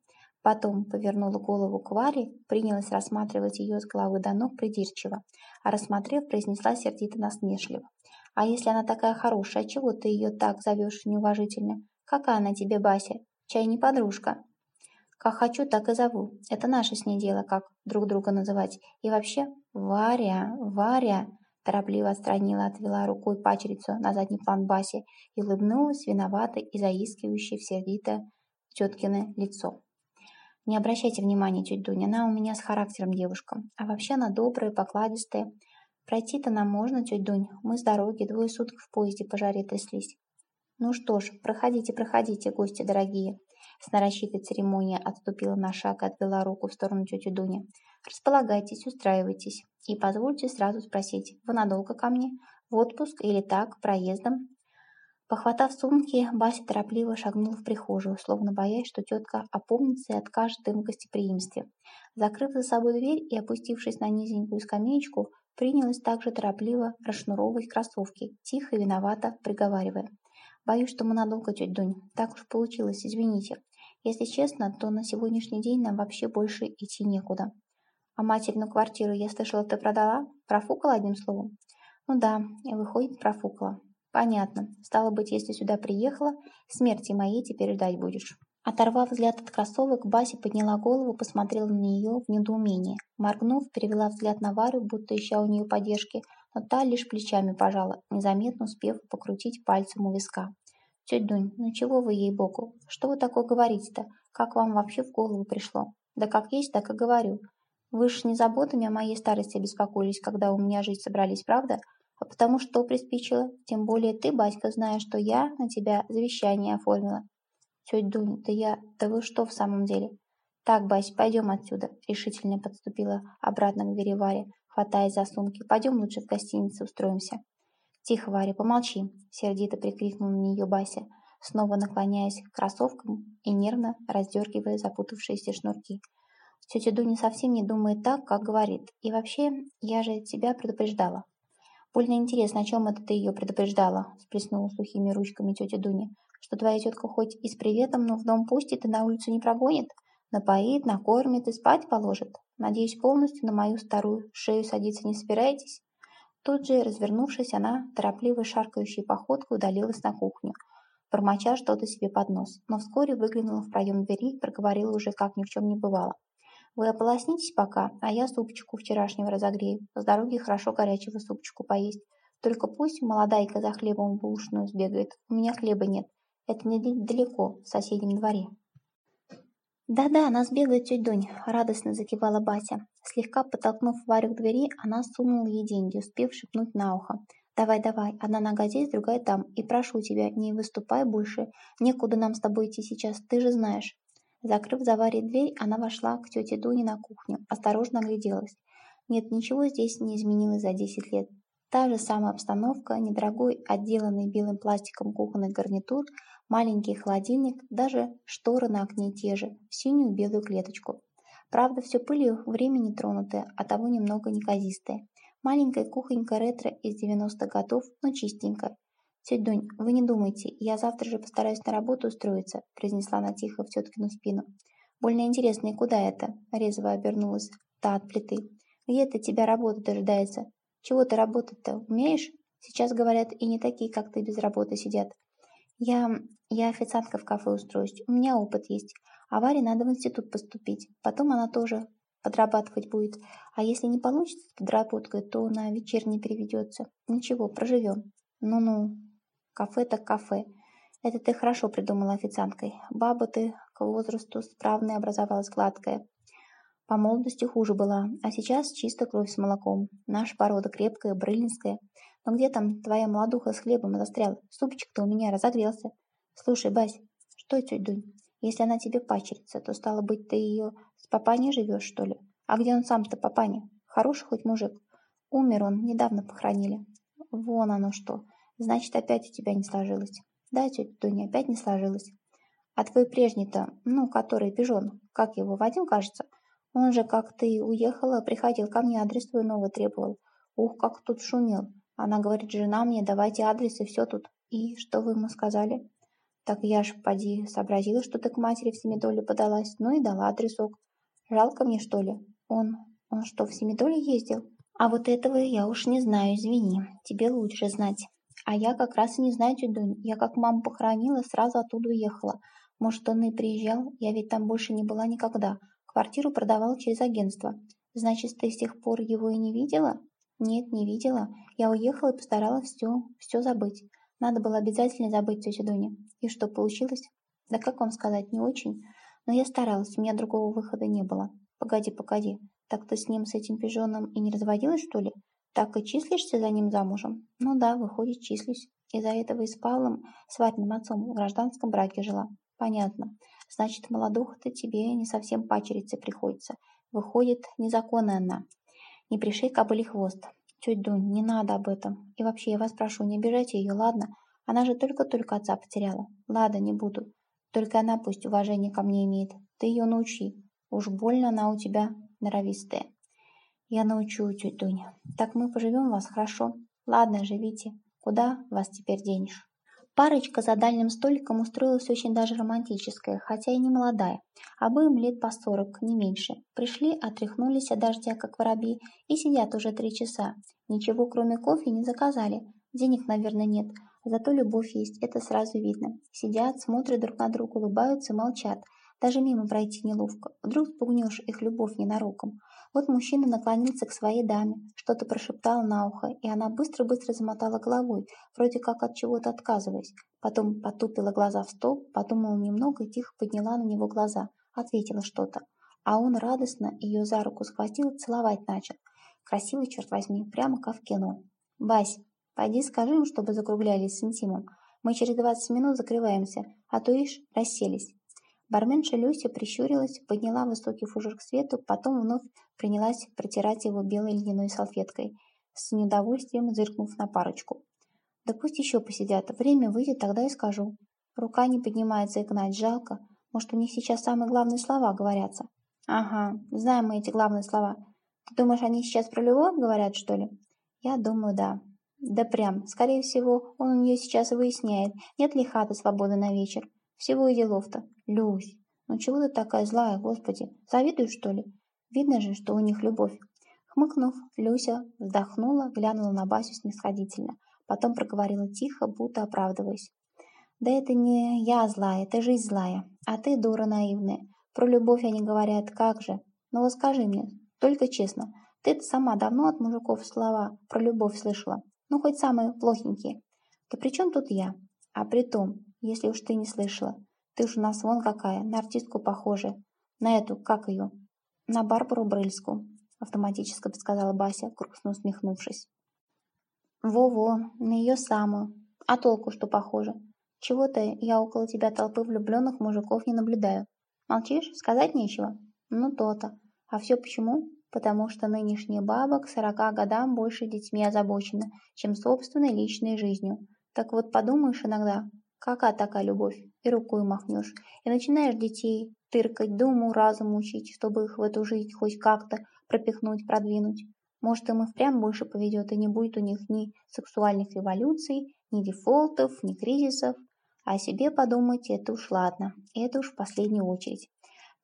Потом повернула голову к Варе, принялась рассматривать ее с головы до ног придирчиво, а рассмотрев, произнесла сердито насмешливо. «А если она такая хорошая, чего ты ее так зовешь неуважительно? Какая она тебе, Бася? Чай не подружка?» «Как хочу, так и зову. Это наше с ней дело, как друг друга называть. И вообще, Варя, Варя!» торопливо отстранила, отвела рукой пачерицу на задний план Баси и улыбнулась виновато и заискивающе в сердитое теткино лицо. Не обращайте внимания, тетя Дуня, она у меня с характером девушка. А вообще она добрая, покладистая. Пройти-то нам можно, тетя Дунь. Мы с дороги двое суток в поезде по жаре тряслись. Ну что ж, проходите, проходите, гости дорогие. С нарочитой церемонией отступила на шаг и отвела руку в сторону тети Дуни. Располагайтесь, устраивайтесь. И позвольте сразу спросить, вы надолго ко мне? В отпуск или так, проездом? Похватав сумки, Бася торопливо шагнула в прихожую, словно боясь, что тетка опомнится и откажет им в гостеприимстве. Закрыв за собой дверь и опустившись на низенькую скамеечку, принялась также торопливо расшнуровывать кроссовки, тихо и виновато приговаривая. «Боюсь, что мы надолго, тетя Дунь. Так уж получилось, извините. Если честно, то на сегодняшний день нам вообще больше идти некуда. А материну квартиру, я слышала, ты продала? Профукала одним словом?» «Ну да, выходит, профукала. Понятно. Стало быть, если сюда приехала, смерти моей теперь ждать будешь. Оторвав взгляд от кроссовок, Бася подняла голову, посмотрела на нее в недоумении. Моргнув, перевела взгляд на Варю, будто ища у нее поддержки, но та лишь плечами пожала, незаметно успев покрутить пальцем у виска. «Тетя Дунь, ну чего вы ей-богу? Что вы такое говорите-то? Как вам вообще в голову пришло? Да как есть, так и говорю. Вы ж не заботами о моей старости беспокоились, когда у меня жить собрались, правда? А потому что приспичило. Тем более ты, батька, знаешь, что я на тебя завещание оформила. Тетя Дуня, да я... Да вы что в самом деле? Так, Бась, пойдем отсюда. Решительно подступила обратно к двери Варя, хватаясь за сумки. Пойдем лучше в гостиницу устроимся. Тихо, Варя, помолчи. Сердито прикрикнул на нее Бася, снова наклоняясь к кроссовкам и нервно раздергивая запутавшиеся шнурки. Тетя Дуня совсем не думает так, как говорит. И вообще, я же тебя предупреждала. «Больно интересно, о чем это ты ее предупреждала?» – сплеснула сухими ручками тетя Дуня. «Что твоя тетка хоть и с приветом, но в дом пустит и на улицу не прогонит? Напоит, накормит и спать положит? Надеюсь, полностью на мою старую шею садиться не собираетесь?» Тут же, развернувшись, она торопливой шаркающей походкой удалилась на кухню, бормоча что-то себе под нос, но вскоре выглянула в проем двери и проговорила уже как ни в чем не бывало. Вы ополоснитесь пока, а я супчику вчерашнего разогрею. С дороги хорошо горячего супчику поесть. Только пусть молодайка за хлебом в булочную сбегает. У меня хлеба нет. Это недалеко, в соседнем дворе. «Да-да, нас бегает тетя Дунь», — радостно закивала Бася. Слегка подтолкнув Варю к двери, она сунула ей деньги, успев шепнуть на ухо. «Давай-давай, одна нога здесь, другая там. И прошу тебя, не выступай больше. Некуда нам с тобой идти сейчас, ты же знаешь». Закрыв за Варей дверь, она вошла к тете Дуне на кухню, осторожно огляделась. Нет, ничего здесь не изменилось за 10 лет. Та же самая обстановка, недорогой, отделанный белым пластиком кухонный гарнитур, маленький холодильник, даже шторы на окне те же, в синюю белую клеточку. Правда, все пылью времени тронутое, а того немного неказистое. Маленькая кухонька ретро из 90-х годов, но чистенькая. «Тетя Дунь, вы не думайте, я завтра же постараюсь на работу устроиться», произнесла она тихо в теткину спину. «Больно интересно, и куда это?» резво обернулась та от плиты. «Где это тебя работа дожидается? Чего ты работать-то умеешь? Сейчас, говорят, и не такие, как ты, без работы сидят. Я... я официантка в кафе устроюсь. У меня опыт есть. А Варе надо в институт поступить. Потом она тоже подрабатывать будет. А если не получится с подработкой, то на вечерний переведется. Ничего, проживем. Ну-ну. Кафе так кафе. Это ты хорошо придумала официанткой. Баба ты к возрасту справная образовалась гладкая. По молодости хуже была, а сейчас чисто кровь с молоком. Наша порода крепкая, брылинская. Но где там твоя молодуха с хлебом застряла? Супчик-то у меня разогрелся. Слушай, Бась, что тетя Дунь? Если она тебе пачерится, то, стало быть, ты ее с папаней живешь, что ли? А где он сам-то, папаня? Хороший хоть мужик? Умер он, недавно похоронили. Вон оно что. Значит, опять у тебя не сложилось. Да, тетя Дуня, опять не сложилось. А твой прежний-то, ну, который пижон, как его, Вадим, кажется, он же, как ты уехала, приходил ко мне, адрес твой новый требовал. Ух, как тут шумел. Она говорит, жена мне, давайте адрес и все тут. И что вы ему сказали? Так я ж, поди, сообразила, что ты к матери в Семидоле подалась, ну и дала адресок. Жалко мне, что ли? Он, он что, в Семидоле ездил? А вот этого я уж не знаю, извини. Тебе лучше знать. А я как раз и не знаю, Дунь. Я как маму похоронила, сразу оттуда уехала. Может, он и приезжал? Я ведь там больше не была никогда. Квартиру продавал через агентство. Значит, ты с тех пор его и не видела? Нет, не видела. Я уехала и постаралась все, все забыть. Надо было обязательно забыть тетю Дуню. И что, получилось? Да как вам сказать, не очень. Но я старалась, у меня другого выхода не было. Погоди, погоди. Так ты с ним, с этим пижоном, и не разводилась, что ли? Так и числишься за ним замужем? Ну да, выходит, числюсь. Из-за этого и с Павлом, свадьбным отцом, в гражданском браке жила. Понятно. Значит, молодуха-то тебе не совсем пачерице приходится. Выходит, незаконная она. Не пришей кобыли хвост. Тетя Дунь, не надо об этом. И вообще, я вас прошу, не обижайте ее, ладно? Она же только-только отца потеряла. Ладно, не буду. Только она пусть уважение ко мне имеет. Ты ее научи. Уж больно она у тебя норовистая. Я научу, тетя Дуня. Так мы поживем вас хорошо. Ладно, живите. Куда вас теперь денешь? Парочка за дальним столиком устроилась очень даже романтическая, хотя и не молодая. Обоим лет по сорок, не меньше. Пришли, отряхнулись от дождя, как воробьи, и сидят уже три часа. Ничего, кроме кофе, не заказали. Денег, наверное, нет. Зато любовь есть, это сразу видно. Сидят, смотрят друг на друга, улыбаются, молчат. Даже мимо пройти неловко. Вдруг спугнешь их любовь ненароком. Вот мужчина наклонился к своей даме, что-то прошептал на ухо, и она быстро-быстро замотала головой, вроде как от чего-то отказываясь. Потом потупила глаза в стол, подумала немного и тихо подняла на него глаза, ответила что-то. А он радостно ее за руку схватил и целовать начал. Красивый, черт возьми, прямо как в кино. «Бась, пойди скажи им, чтобы закруглялись с интимом. Мы через двадцать минут закрываемся, а то ишь расселись». Барменша Люся прищурилась, подняла высокий фужер к свету, потом вновь принялась протирать его белой льняной салфеткой, с неудовольствием зыркнув на парочку. «Да пусть еще посидят, время выйдет, тогда и скажу». Рука не поднимается, Игнать, жалко. Может, у них сейчас самые главные слова говорятся? Ага, знаем мы эти главные слова. Ты думаешь, они сейчас про любовь говорят, что ли? Я думаю, да. Да прям, скорее всего, он у нее сейчас выясняет, нет ли хаты свободы на вечер. Всего и делов-то. Люсь, ну чего ты такая злая, господи? Завидуешь, что ли? Видно же, что у них любовь. Хмыкнув, Люся вздохнула, глянула на Басю снисходительно. Потом проговорила тихо, будто оправдываясь. «Да это не я злая, это жизнь злая, а ты дура наивная. Про любовь они говорят, как же? Ну вот скажи мне, только честно, ты-то сама давно от мужиков слова про любовь слышала? Ну хоть самые плохенькие. Да при чем тут я? А при том, если уж ты не слышала. Ты уж у нас вон какая, на артистку похожа. На эту, как ее? На Барбару Брыльскую, автоматически подсказала Бася, грустно усмехнувшись. Во-во, на ее самую. А толку, что похоже? Чего-то я около тебя толпы влюбленных мужиков не наблюдаю. Молчишь? Сказать нечего? Ну, то-то. А все почему? Потому что нынешняя баба к сорока годам больше детьми озабочена, чем собственной личной жизнью. Так вот подумаешь иногда, какая такая любовь, и рукой махнешь, и начинаешь детей тыркать, думу разум учить, чтобы их в эту жизнь хоть как-то пропихнуть, продвинуть. Может, им и впрямь больше поведет, и не будет у них ни сексуальных революций, ни дефолтов, ни кризисов. А о себе подумать – это уж ладно, это уж в последнюю очередь.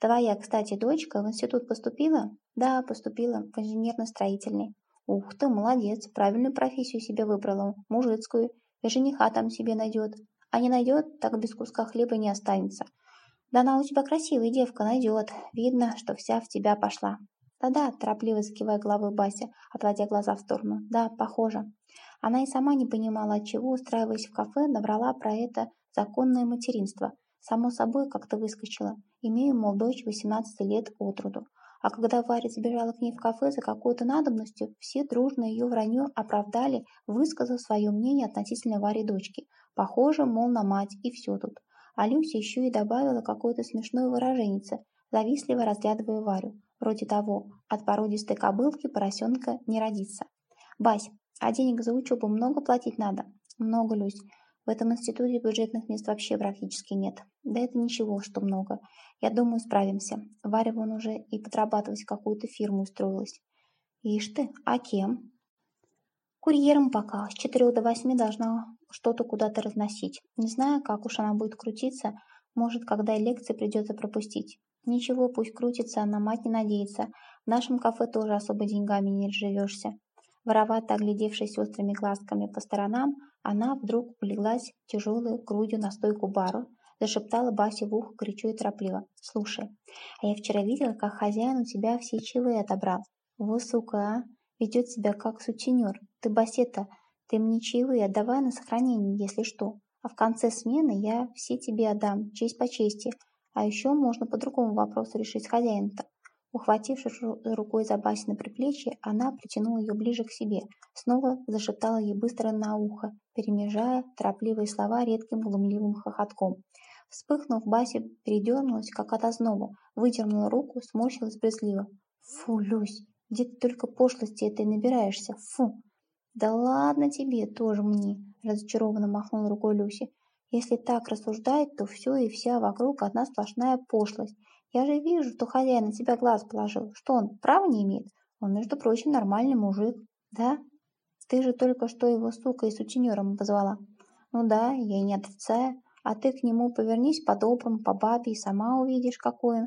Твоя, кстати, дочка в институт поступила? Да, поступила, в инженерно-строительный. Ух ты, молодец, правильную профессию себе выбрала, мужицкую, и жениха там себе найдет. А не найдет, так без куска хлеба не останется. Да она у тебя красивая девка, найдет. Видно, что вся в тебя пошла. Да-да, торопливо закивая головой Бася, отводя глаза в сторону. Да, похоже. Она и сама не понимала, отчего, устраиваясь в кафе, наврала про это законное материнство. Само собой как-то выскочила. Имею, мол, дочь 18 лет от роду. А когда Варя забежала к ней в кафе за какой-то надобностью, все дружно ее вранье оправдали, высказав свое мнение относительно Вари дочки. Похоже, мол, на мать, и все тут. А Люся еще и добавила какое-то смешное выраженице, завистливо разглядывая Варю. Вроде того, от породистой кобылки поросенка не родится. «Бась, а денег за учебу много платить надо?» «Много, Люсь. В этом институте бюджетных мест вообще практически нет. Да это ничего, что много. Я думаю, справимся. Варя вон уже и подрабатывать какую-то фирму устроилась. Ишь ты, а кем? Курьером пока. С четырех до восьми должна что-то куда-то разносить. Не знаю, как уж она будет крутиться. Может, когда и лекции придется пропустить. Ничего, пусть крутится, на мать не надеется. В нашем кафе тоже особо деньгами не разживешься. Воровато оглядевшись острыми глазками по сторонам, она вдруг улеглась тяжелой грудью на стойку бару, зашептала Басе в ухо горячо и торопливо. «Слушай, а я вчера видела, как хозяин у тебя все чаевые отобрал. Во, сука, а! Ведет себя как сутенер. Ты, Басета, ты мне чаевые отдавай на сохранение, если что. А в конце смены я все тебе отдам, честь по чести. А еще можно по другому вопросу решить с хозяином-то. Ухватившись рукой за Басина приплечье, она притянула ее ближе к себе, снова зашептала ей быстро на ухо, перемежая торопливые слова редким глумливым хохотком. Вспыхнув, Бася передернулась, как от озноба, выдернула руку, сморщилась брезгливо. «Фу, Люсь, где ты только пошлости этой набираешься? Фу!» «Да ладно тебе, тоже мне!» – разочарованно махнула рукой Люси. «Если так рассуждать, то все и вся вокруг одна сплошная пошлость. Я же вижу, что хозяин на тебя глаз положил. Что он, права не имеет? Он, между прочим, нормальный мужик. Да? Ты же только что его сукой и сутенером позвала. Ну да, я и не отрицаю. А ты к нему повернись по-доброму, по бабе, и сама увидишь, какой он.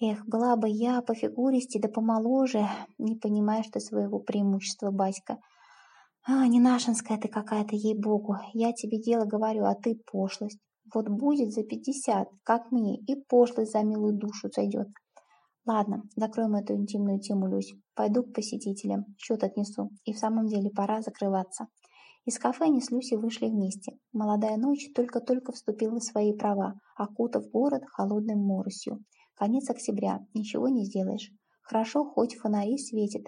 Эх, была бы я по фигуристи да помоложе. Не понимаешь ты своего преимущества, Баська. А, не нашинская ты какая-то, ей-богу. Я тебе дело говорю, а ты пошлость. Вот будет за пятьдесят, как мне, и пошлость за милую душу зайдет. Ладно, закроем эту интимную тему, Люсь. Пойду к посетителям, счет отнесу. И в самом деле пора закрываться. Из кафе они с Люси вышли вместе. Молодая ночь только-только вступила в свои права, окутав город холодной моросью. Конец октября, ничего не сделаешь. Хорошо, хоть фонари светят.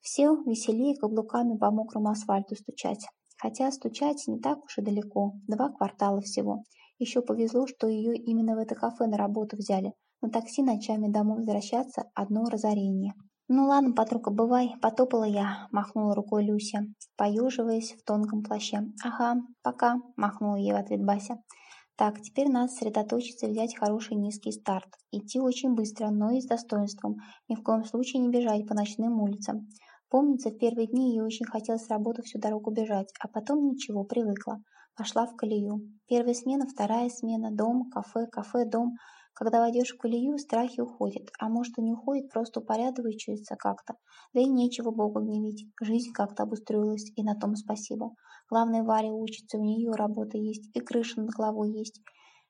Все веселее каблуками по мокрому асфальту стучать. Хотя стучать не так уж и далеко, два квартала всего. Еще повезло, что ее именно в это кафе на работу взяли. На такси ночами домой возвращаться – одно разорение. «Ну ладно, подруга, бывай, потопала я», – махнула рукой Люся, поеживаясь в тонком плаще. «Ага, пока», – махнула ей в ответ Бася. «Так, теперь надо сосредоточиться и взять хороший низкий старт. Идти очень быстро, но и с достоинством. Ни в коем случае не бежать по ночным улицам. Помнится, в первые дни ей очень хотелось с работы всю дорогу бежать, а потом ничего, привыкла. Пошла в колею. Первая смена, вторая смена, дом, кафе, кафе, дом. Когда войдешь в колею, страхи уходят. А может и не уходит, просто упорядочивается как-то. Да и нечего Бога гневить. Жизнь как-то обустроилась, и на том спасибо. Главное, Варя учится, у нее работа есть, и крыша над головой есть.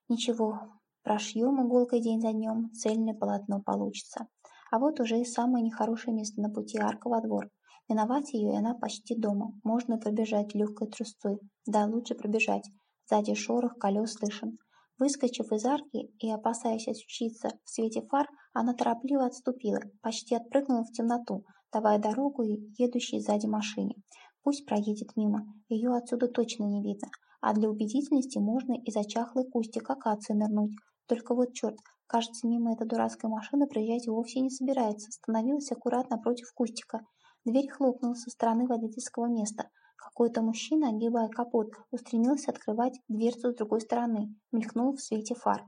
Ничего, прошьем иголкой день за днем, цельное полотно получится. А вот уже и самое нехорошее место на пути арка во двор. Миновать ее, и она почти дома. Можно пробежать легкой трусцой. Да, лучше пробежать. Сзади шорох, колес слышен. Выскочив из арки и опасаясь очутиться в свете фар, она торопливо отступила, почти отпрыгнула в темноту, давая дорогу едущей сзади машине. Пусть проедет мимо, ее отсюда точно не видно, а для убедительности можно и за чахлый кустик акации нырнуть. Только вот черт, Кажется, мимо эта дурацкая машина проезжать вовсе не собирается. Остановилась аккуратно против кустика. Дверь хлопнула со стороны водительского места. Какой-то мужчина, огибая капот, устремился открывать дверцу с другой стороны. Мелькнул в свете фар.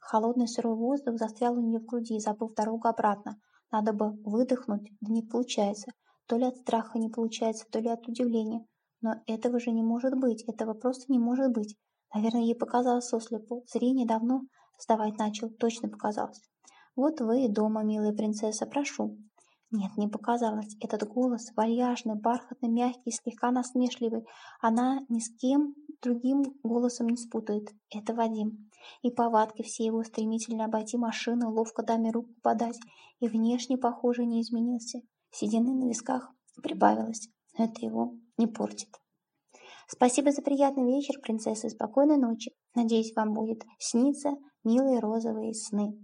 Холодный сырой воздух застрял у нее в груди, забыв дорогу обратно. Надо бы выдохнуть, да не получается. То ли от страха не получается, то ли от удивления. Но этого же не может быть, этого просто не может быть. Наверное, ей показалось сослепу. Зрение давно сдавать начал, точно показалось. «Вот вы и дома, милая принцесса, прошу». Нет, не показалось. Этот голос, вальяжный, бархатный, мягкий, слегка насмешливый, она ни с кем другим голосом не спутает. Это Вадим. И повадки все его стремительно обойти машину, ловко даме руку подать, и внешне, похоже, не изменился. Седины на висках прибавилось, но это его не портит. Спасибо за приятный вечер, принцесса, и спокойной ночи. Надеюсь, вам будет сниться милые розовые сны.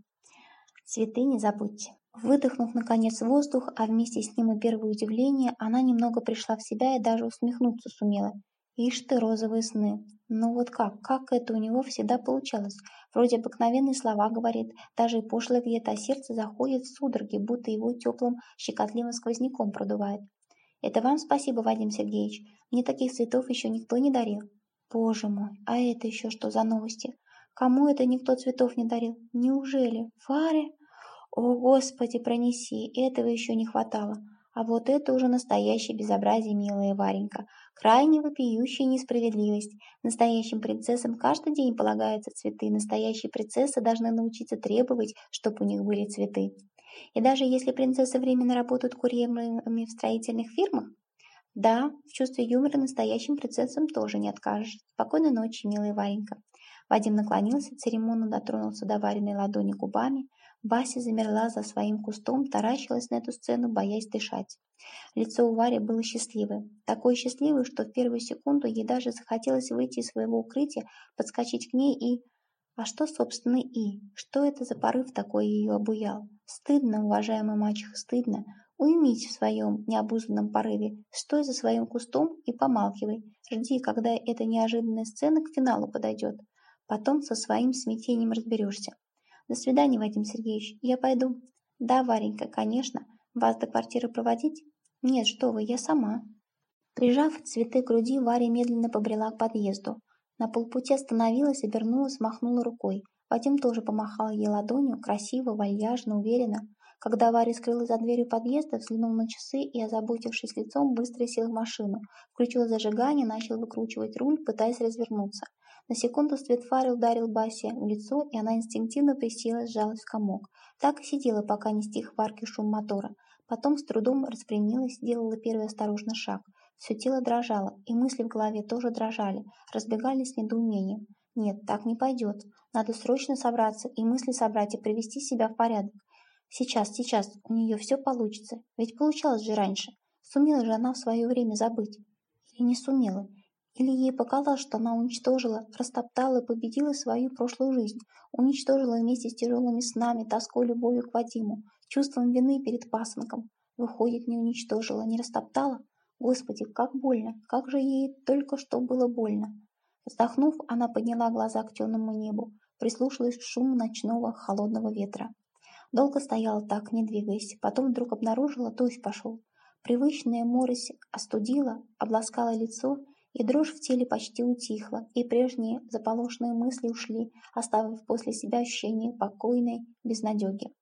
Цветы не забудьте. Выдохнув, наконец, воздух, а вместе с ним и первое удивление, она немного пришла в себя и даже усмехнуться сумела. Ишь ты, розовые сны. Ну вот как, как это у него всегда получалось? Вроде обыкновенные слова говорит, даже и пошлое где-то, а сердце заходит в судороги, будто его теплым щекотливым сквозняком продувает. Это вам спасибо, Вадим Сергеевич. Мне таких цветов еще никто не дарил. Боже мой, а это еще что за новости? Кому это никто цветов не дарил? Неужели? Фаре? О, Господи, пронеси, этого еще не хватало. А вот это уже настоящее безобразие, милая Варенька. Крайне вопиющая несправедливость. Настоящим принцессам каждый день полагаются цветы. Настоящие принцессы должны научиться требовать, чтобы у них были цветы. И даже если принцессы временно работают курьерами в строительных фирмах, да, в чувстве юмора настоящим принцессам тоже не откажешь. Спокойной ночи, милая Варенька. Вадим наклонился, церемонно дотронулся до вареной ладони губами. Вася замерла за своим кустом, таращилась на эту сцену, боясь дышать. Лицо у Вари было счастливое. Такое счастливое, что в первую секунду ей даже захотелось выйти из своего укрытия, подскочить к ней и а что, собственно, и? Что это за порыв такой ее обуял? Стыдно, уважаемая мачеха, стыдно. Уймись в своем необузданном порыве, стой за своим кустом и помалкивай. Жди, когда эта неожиданная сцена к финалу подойдет. Потом со своим смятением разберешься. До свидания, Вадим Сергеевич. Я пойду. Да, Варенька, конечно. Вас до квартиры проводить? Нет, что вы, я сама. Прижав цветы к груди, Варя медленно побрела к подъезду. На полпути остановилась, обернулась, махнула рукой. Вадим тоже помахал ей ладонью, красиво, вальяжно, уверенно. Когда Варя скрылась за дверью подъезда, взглянул на часы и, озаботившись лицом, быстро сел в машину. Включил зажигание, начал выкручивать руль, пытаясь развернуться. На секунду свет фары ударил Басе в лицо, и она инстинктивно присела, сжалась в комок. Так и сидела, пока не стих в арке шум мотора. Потом с трудом распрямилась, сделала первый осторожный шаг. Все тело дрожало, и мысли в голове тоже дрожали, разбегались с недоумением. Нет, так не пойдет. Надо срочно собраться и мысли собрать и привести себя в порядок. Сейчас, сейчас, у нее все получится. Ведь получалось же раньше. Сумела же она в свое время забыть. Или не сумела. Или ей показалось, что она уничтожила, растоптала и победила свою прошлую жизнь. Уничтожила вместе с тяжелыми снами, тоской, любовью к Вадиму, чувством вины перед пасынком. Выходит, не уничтожила, не растоптала? Господи, как больно, как же ей только что было больно. Вздохнув, она подняла глаза к темному небу, прислушалась к шуму ночного холодного ветра. Долго стояла так, не двигаясь, потом вдруг обнаружила, дождь пошел. Привычная морось остудила, обласкала лицо, и дрожь в теле почти утихла, и прежние заполошенные мысли ушли, оставив после себя ощущение покойной безнадеги.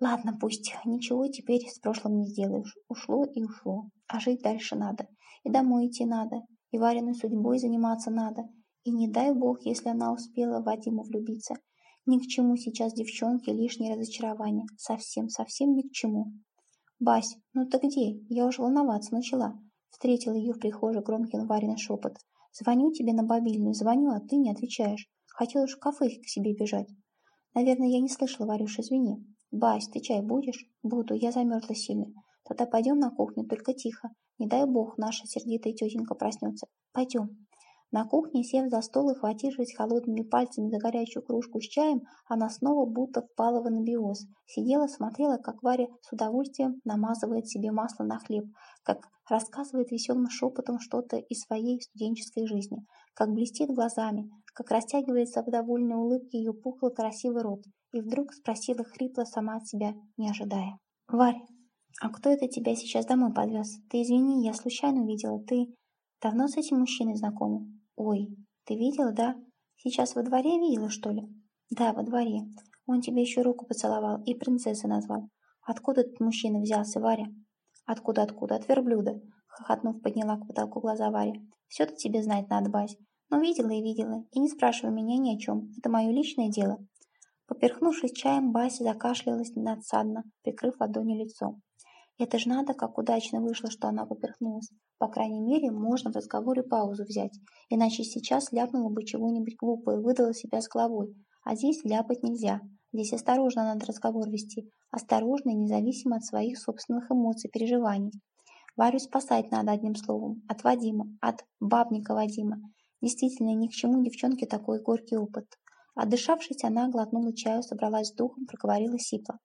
Ладно, пусть. Ничего теперь с прошлым не сделаешь. Ушло и ушло. А жить дальше надо. И домой идти надо. И Вариной судьбой заниматься надо. И не дай бог, если она успела Вадиму влюбиться. Ни к чему сейчас девчонки лишние разочарования. Совсем, совсем ни к чему. «Бась, ну ты где? Я уже волноваться начала». Встретил ее в прихожей громкий Вариный шепот. «Звоню тебе на мобильный, звоню, а ты не отвечаешь. Хотел уж в кафе к себе бежать». «Наверное, я не слышала, Варюш, извини». «Бась, ты чай будешь?» «Буду, я замерзла сильно». «Тогда пойдем на кухню, только тихо. Не дай бог, наша сердитая тетенька проснется. Пойдем». На кухне, сев за стол и хватившись холодными пальцами за горячую кружку с чаем, она снова будто впала в анабиоз. Сидела, смотрела, как Варя с удовольствием намазывает себе масло на хлеб, как рассказывает веселым шепотом что-то из своей студенческой жизни, как блестит глазами, как растягивается в довольной улыбке ее пухлый красивый рот, и вдруг спросила хрипло сама от себя, не ожидая. «Варь, а кто это тебя сейчас домой подвез? Ты извини, я случайно увидела. Ты давно с этим мужчиной знакома? Ой, ты видела, да? Сейчас во дворе видела, что ли? Да, во дворе. Он тебе еще руку поцеловал и принцессой назвал. Откуда этот мужчина взялся, Варя? Откуда-откуда? От верблюда. Хохотнув, подняла к потолку глаза Варя. Все-то тебе знать надо, Бась. Но видела и видела. И не спрашивай меня ни о чем. Это мое личное дело. Поперхнувшись чаем, Бася закашлялась надсадно, прикрыв ладонью лицо. Это ж надо, как удачно вышло, что она поперхнулась. По крайней мере, можно в разговоре паузу взять, иначе сейчас ляпнула бы чего-нибудь глупое, выдала себя с головой. А здесь ляпать нельзя. Здесь осторожно надо разговор вести. Осторожно и независимо от своих собственных эмоций, переживаний. Варю спасать надо одним словом. От Вадима, от бабника Вадима. Действительно, ни к чему девчонке такой горький опыт. Отдышавшись, она глотнула чаю, собралась с духом, проговорила сипло.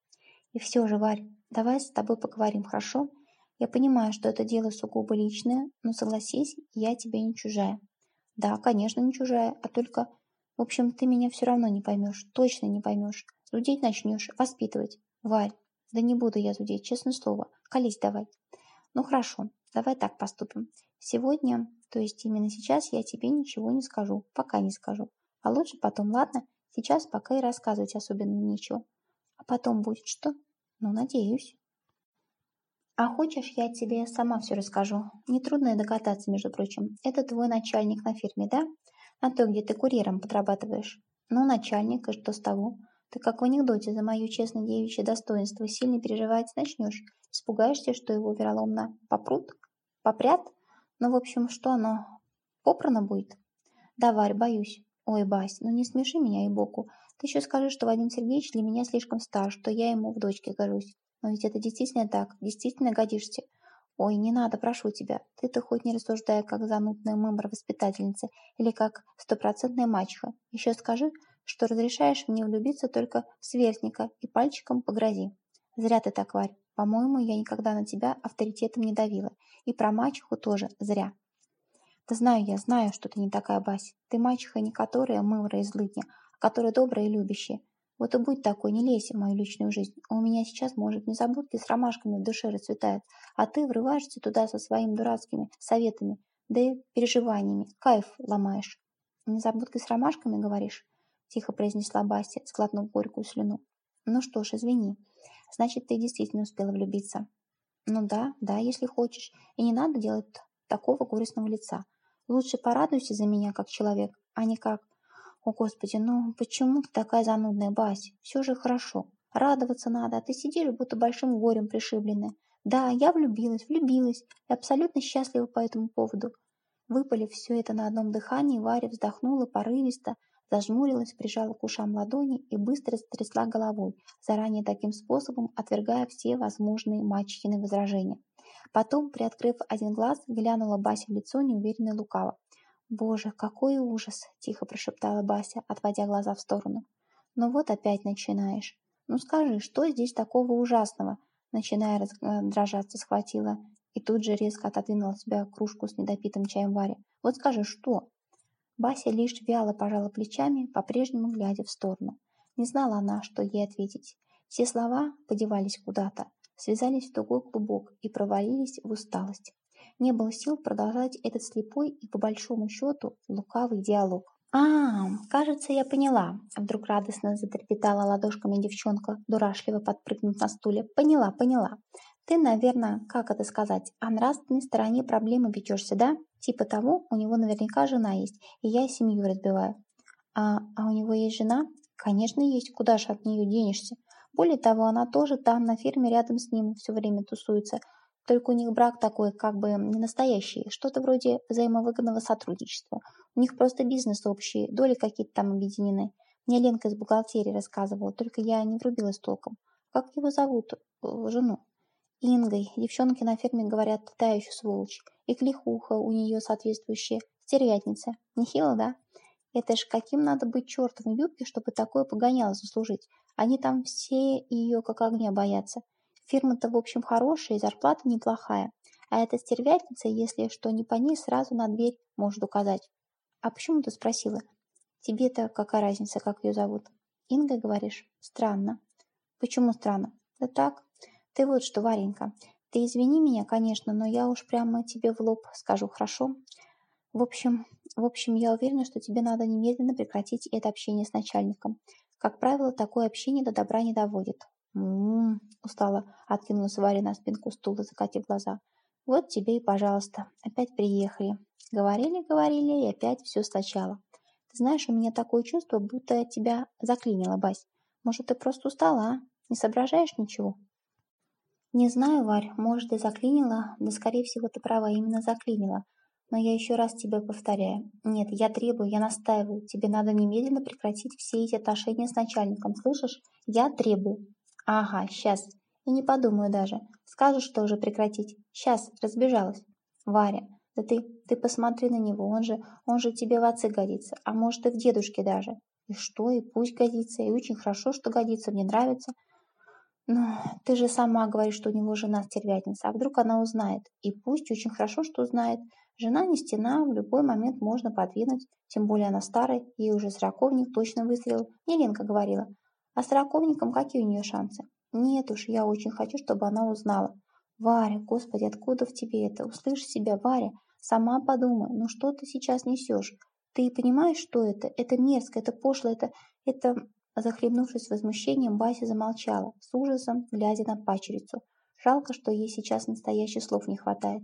И все же, Варь, давай с тобой поговорим, хорошо? Я понимаю, что это дело сугубо личное, но согласись, я тебе не чужая. Да, конечно, не чужая, а только... В общем, ты меня все равно не поймешь, точно не поймешь. Зудеть начнешь, воспитывать. Варь, да не буду я зудеть, честное слово. Колись давай. Ну хорошо, давай так поступим. Сегодня, то есть именно сейчас, я тебе ничего не скажу, пока не скажу. А лучше потом, ладно? Сейчас пока и рассказывать особенно нечего. А потом будет что? Ну, надеюсь. А хочешь, я тебе сама все расскажу? Нетрудно и догадаться, между прочим. Это твой начальник на фирме, да? На то, где ты курьером подрабатываешь. Ну, начальник, и что с того? Ты как в анекдоте за мое честное девичье достоинство сильно переживать начнешь. Испугаешься, что его вероломно попрут? Попрят? Ну, в общем, что оно? Попрано будет? Да, Варь, боюсь. Ой, Бась, ну не смеши меня и боку. Ты еще скажи, что Вадим Сергеевич для меня слишком стар, что я ему в дочке гожусь. Но ведь это действительно так, действительно годишься. Ой, не надо, прошу тебя. Ты-то хоть не рассуждай, как занудная мымра-воспитательница или как стопроцентная мачеха. Еще скажи, что разрешаешь мне влюбиться только в сверстника и пальчиком погрози. Зря ты так, Варь. По-моему, я никогда на тебя авторитетом не давила. И про мачеху тоже зря. Да знаю я, знаю, что ты не такая, Бась. Ты мачеха не которая мымра и злыдня, которая добрая и любящая. Вот и будь такой, не лезь в мою личную жизнь. А у меня сейчас, может, незабудки с ромашками в душе расцветают, а ты врываешься туда со своими дурацкими советами, да и переживаниями. Кайф ломаешь. Незабудки с ромашками, говоришь? Тихо произнесла Басти, сглотнув горькую слюну. Ну что ж, извини. Значит, ты действительно успела влюбиться. Ну да, да, если хочешь. И не надо делать такого горестного лица. Лучше порадуйся за меня как человек, а не как о, Господи, ну почему ты такая занудная, Бась? Все же хорошо. Радоваться надо, а ты сидишь, будто большим горем пришибленная. Да, я влюбилась, влюбилась и абсолютно счастлива по этому поводу. Выпалив все это на одном дыхании, Варя вздохнула порывисто, зажмурилась, прижала к ушам ладони и быстро стрясла головой, заранее таким способом отвергая все возможные мачехины возражения. Потом, приоткрыв один глаз, глянула Бася в лицо неуверенно лукаво. «Боже, какой ужас!» – тихо прошептала Бася, отводя глаза в сторону. «Ну вот опять начинаешь. Ну скажи, что здесь такого ужасного?» Начиная раздражаться, схватила и тут же резко отодвинула от себя кружку с недопитым чаем Варя. «Вот скажи, что?» Бася лишь вяло пожала плечами, по-прежнему глядя в сторону. Не знала она, что ей ответить. Все слова подевались куда-то, связались в тугой клубок и провалились в усталость не было сил продолжать этот слепой и, по большому счету, лукавый диалог. «А, кажется, я поняла», — вдруг радостно затрепетала ладошками девчонка, дурашливо подпрыгнув на стуле. «Поняла, поняла. Ты, наверное, как это сказать, о нравственной стороне проблемы печешься, да? Типа того, у него наверняка жена есть, и я семью разбиваю. А, а у него есть жена? Конечно, есть. Куда же от нее денешься? Более того, она тоже там, на ферме рядом с ним, все время тусуется. Только у них брак такой, как бы не настоящий, что-то вроде взаимовыгодного сотрудничества. У них просто бизнес общий, доли какие-то там объединены. Мне Ленка из бухгалтерии рассказывала, только я не врубилась толком. Как его зовут? Э, жену. Ингой. Девчонки на ферме говорят, та еще сволочь. И клихуха у нее соответствующая. Стервятница. Нехило, да? Это ж каким надо быть чертом в юбке, чтобы такое погоняло заслужить. Они там все ее как огня боятся. Фирма-то, в общем, хорошая и зарплата неплохая. А эта стервятница, если что не по ней, сразу на дверь может указать. А почему ты спросила? Тебе-то какая разница, как ее зовут? Инга, говоришь? Странно. Почему странно? Да так. Ты вот что, Варенька, ты извини меня, конечно, но я уж прямо тебе в лоб скажу, хорошо? В общем, в общем, я уверена, что тебе надо немедленно прекратить это общение с начальником. Как правило, такое общение до добра не доводит. «М-м-м», устало откинулась Варя на спинку стула, закатив глаза. «Вот тебе и пожалуйста. Опять приехали. Говорили, говорили, и опять все сначала. Ты знаешь, у меня такое чувство, будто тебя заклинило, Бась. Может, ты просто устала, а? Не соображаешь ничего?» «Не знаю, Варь, может, и заклинила, да, скорее всего, ты права, именно заклинила. Но я еще раз тебе повторяю. Нет, я требую, я настаиваю. Тебе надо немедленно прекратить все эти отношения с начальником, слышишь? Я требую. Ага, сейчас. И не подумаю даже. Скажешь, что уже прекратить. Сейчас, разбежалась. Варя, да ты, ты посмотри на него, он же, он же тебе в отцы годится, а может и в дедушке даже. И что, и пусть годится, и очень хорошо, что годится, мне нравится. Но ты же сама говоришь, что у него жена стервятница, а вдруг она узнает? И пусть очень хорошо, что узнает. Жена не стена, в любой момент можно подвинуть, тем более она старая, ей уже сороковник точно выстрелил, не Ленка говорила. А с раковником какие у нее шансы? Нет уж, я очень хочу, чтобы она узнала. Варя, господи, откуда в тебе это? Услышь себя, Варя, сама подумай, ну что ты сейчас несешь? Ты понимаешь, что это? Это мерзко, это пошло, это... это... Захлебнувшись возмущением, Бася замолчала, с ужасом глядя на пачерицу. Жалко, что ей сейчас настоящих слов не хватает.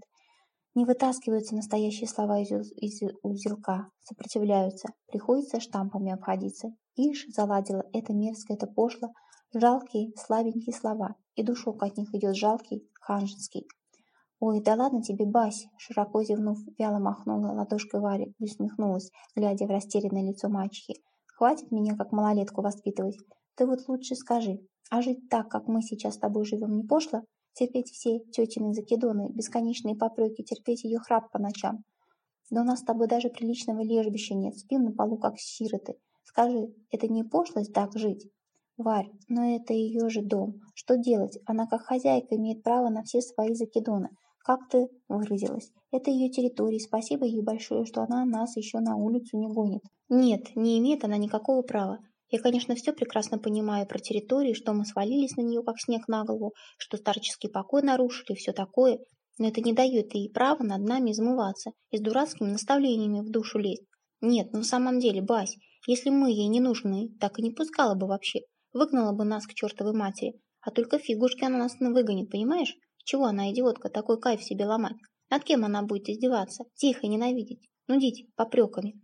Не вытаскиваются настоящие слова из, из узелка, сопротивляются, приходится штампами обходиться. Ишь, заладила это мерзко, это пошло, жалкие, слабенькие слова, и душок от них идет жалкий, ханжинский. «Ой, да ладно тебе, Бась!» Широко зевнув, вяло махнула ладошкой Варя и усмехнулась, глядя в растерянное лицо мачехи. «Хватит меня как малолетку воспитывать. Ты вот лучше скажи, а жить так, как мы сейчас с тобой живем, не пошло? Терпеть все тетины закидоны, бесконечные попреки, терпеть ее храп по ночам? Да у нас с тобой даже приличного лежбища нет, спим на полу, как сироты. Скажи, это не пошлость так жить? Варь, но это ее же дом. Что делать? Она как хозяйка имеет право на все свои закидоны. Как ты выразилась? Это ее территория. Спасибо ей большое, что она нас еще на улицу не гонит. Нет, не имеет она никакого права. Я, конечно, все прекрасно понимаю про территорию, что мы свалились на нее, как снег на голову, что старческий покой нарушили, все такое. Но это не дает ей права над нами измываться и с дурацкими наставлениями в душу лезть. Нет, ну в самом деле, Бась, если мы ей не нужны, так и не пускала бы вообще. Выгнала бы нас к чертовой матери. А только фигушки она нас не выгонит, понимаешь? Чего она, идиотка, такой кайф себе ломать? Над кем она будет издеваться? Тихо ненавидеть? Нудить попреками?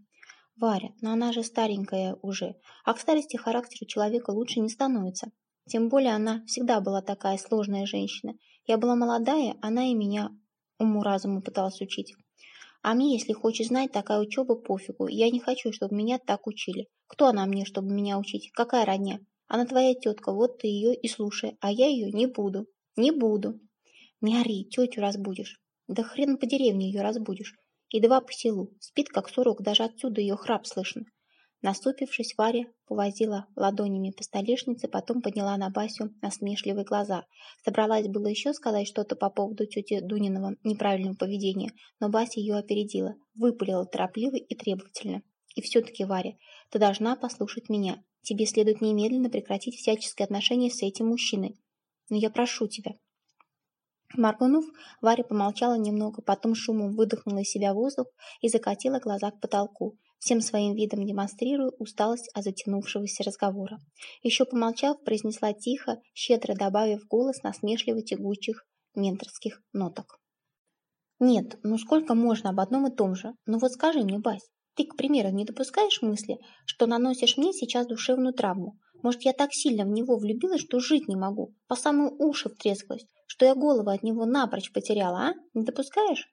Варя, но она же старенькая уже, а к старости характер у человека лучше не становится. Тем более она всегда была такая сложная женщина. Я была молодая, она и меня уму-разуму пыталась учить. А мне, если хочешь знать, такая учеба пофигу. Я не хочу, чтобы меня так учили. Кто она мне, чтобы меня учить? Какая родня? Она твоя тетка, вот ты ее и слушай, а я ее не буду. Не буду. Не ори, тетю разбудишь. Да хрен по деревне ее разбудишь. И два по селу. Спит, как сурок, даже отсюда ее храп слышно. Наступившись, Варя повозила ладонями по столешнице, потом подняла на Басю насмешливые глаза. Собралась было еще сказать что-то по поводу тети Дуниного неправильного поведения, но Бася ее опередила, выпалила торопливо и требовательно. «И все-таки, Варя, ты должна послушать меня. Тебе следует немедленно прекратить всяческие отношения с этим мужчиной. Но я прошу тебя». Моргнув, Варя помолчала немного, потом шумом выдохнула из себя воздух и закатила глаза к потолку всем своим видом демонстрируя усталость от затянувшегося разговора. Еще помолчав, произнесла тихо, щедро добавив голос насмешливо тягучих менторских ноток. «Нет, ну сколько можно об одном и том же? Ну вот скажи мне, Бась, ты, к примеру, не допускаешь мысли, что наносишь мне сейчас душевную травму? Может, я так сильно в него влюбилась, что жить не могу, по самые уши втрескалась, что я голову от него напрочь потеряла, а? Не допускаешь?»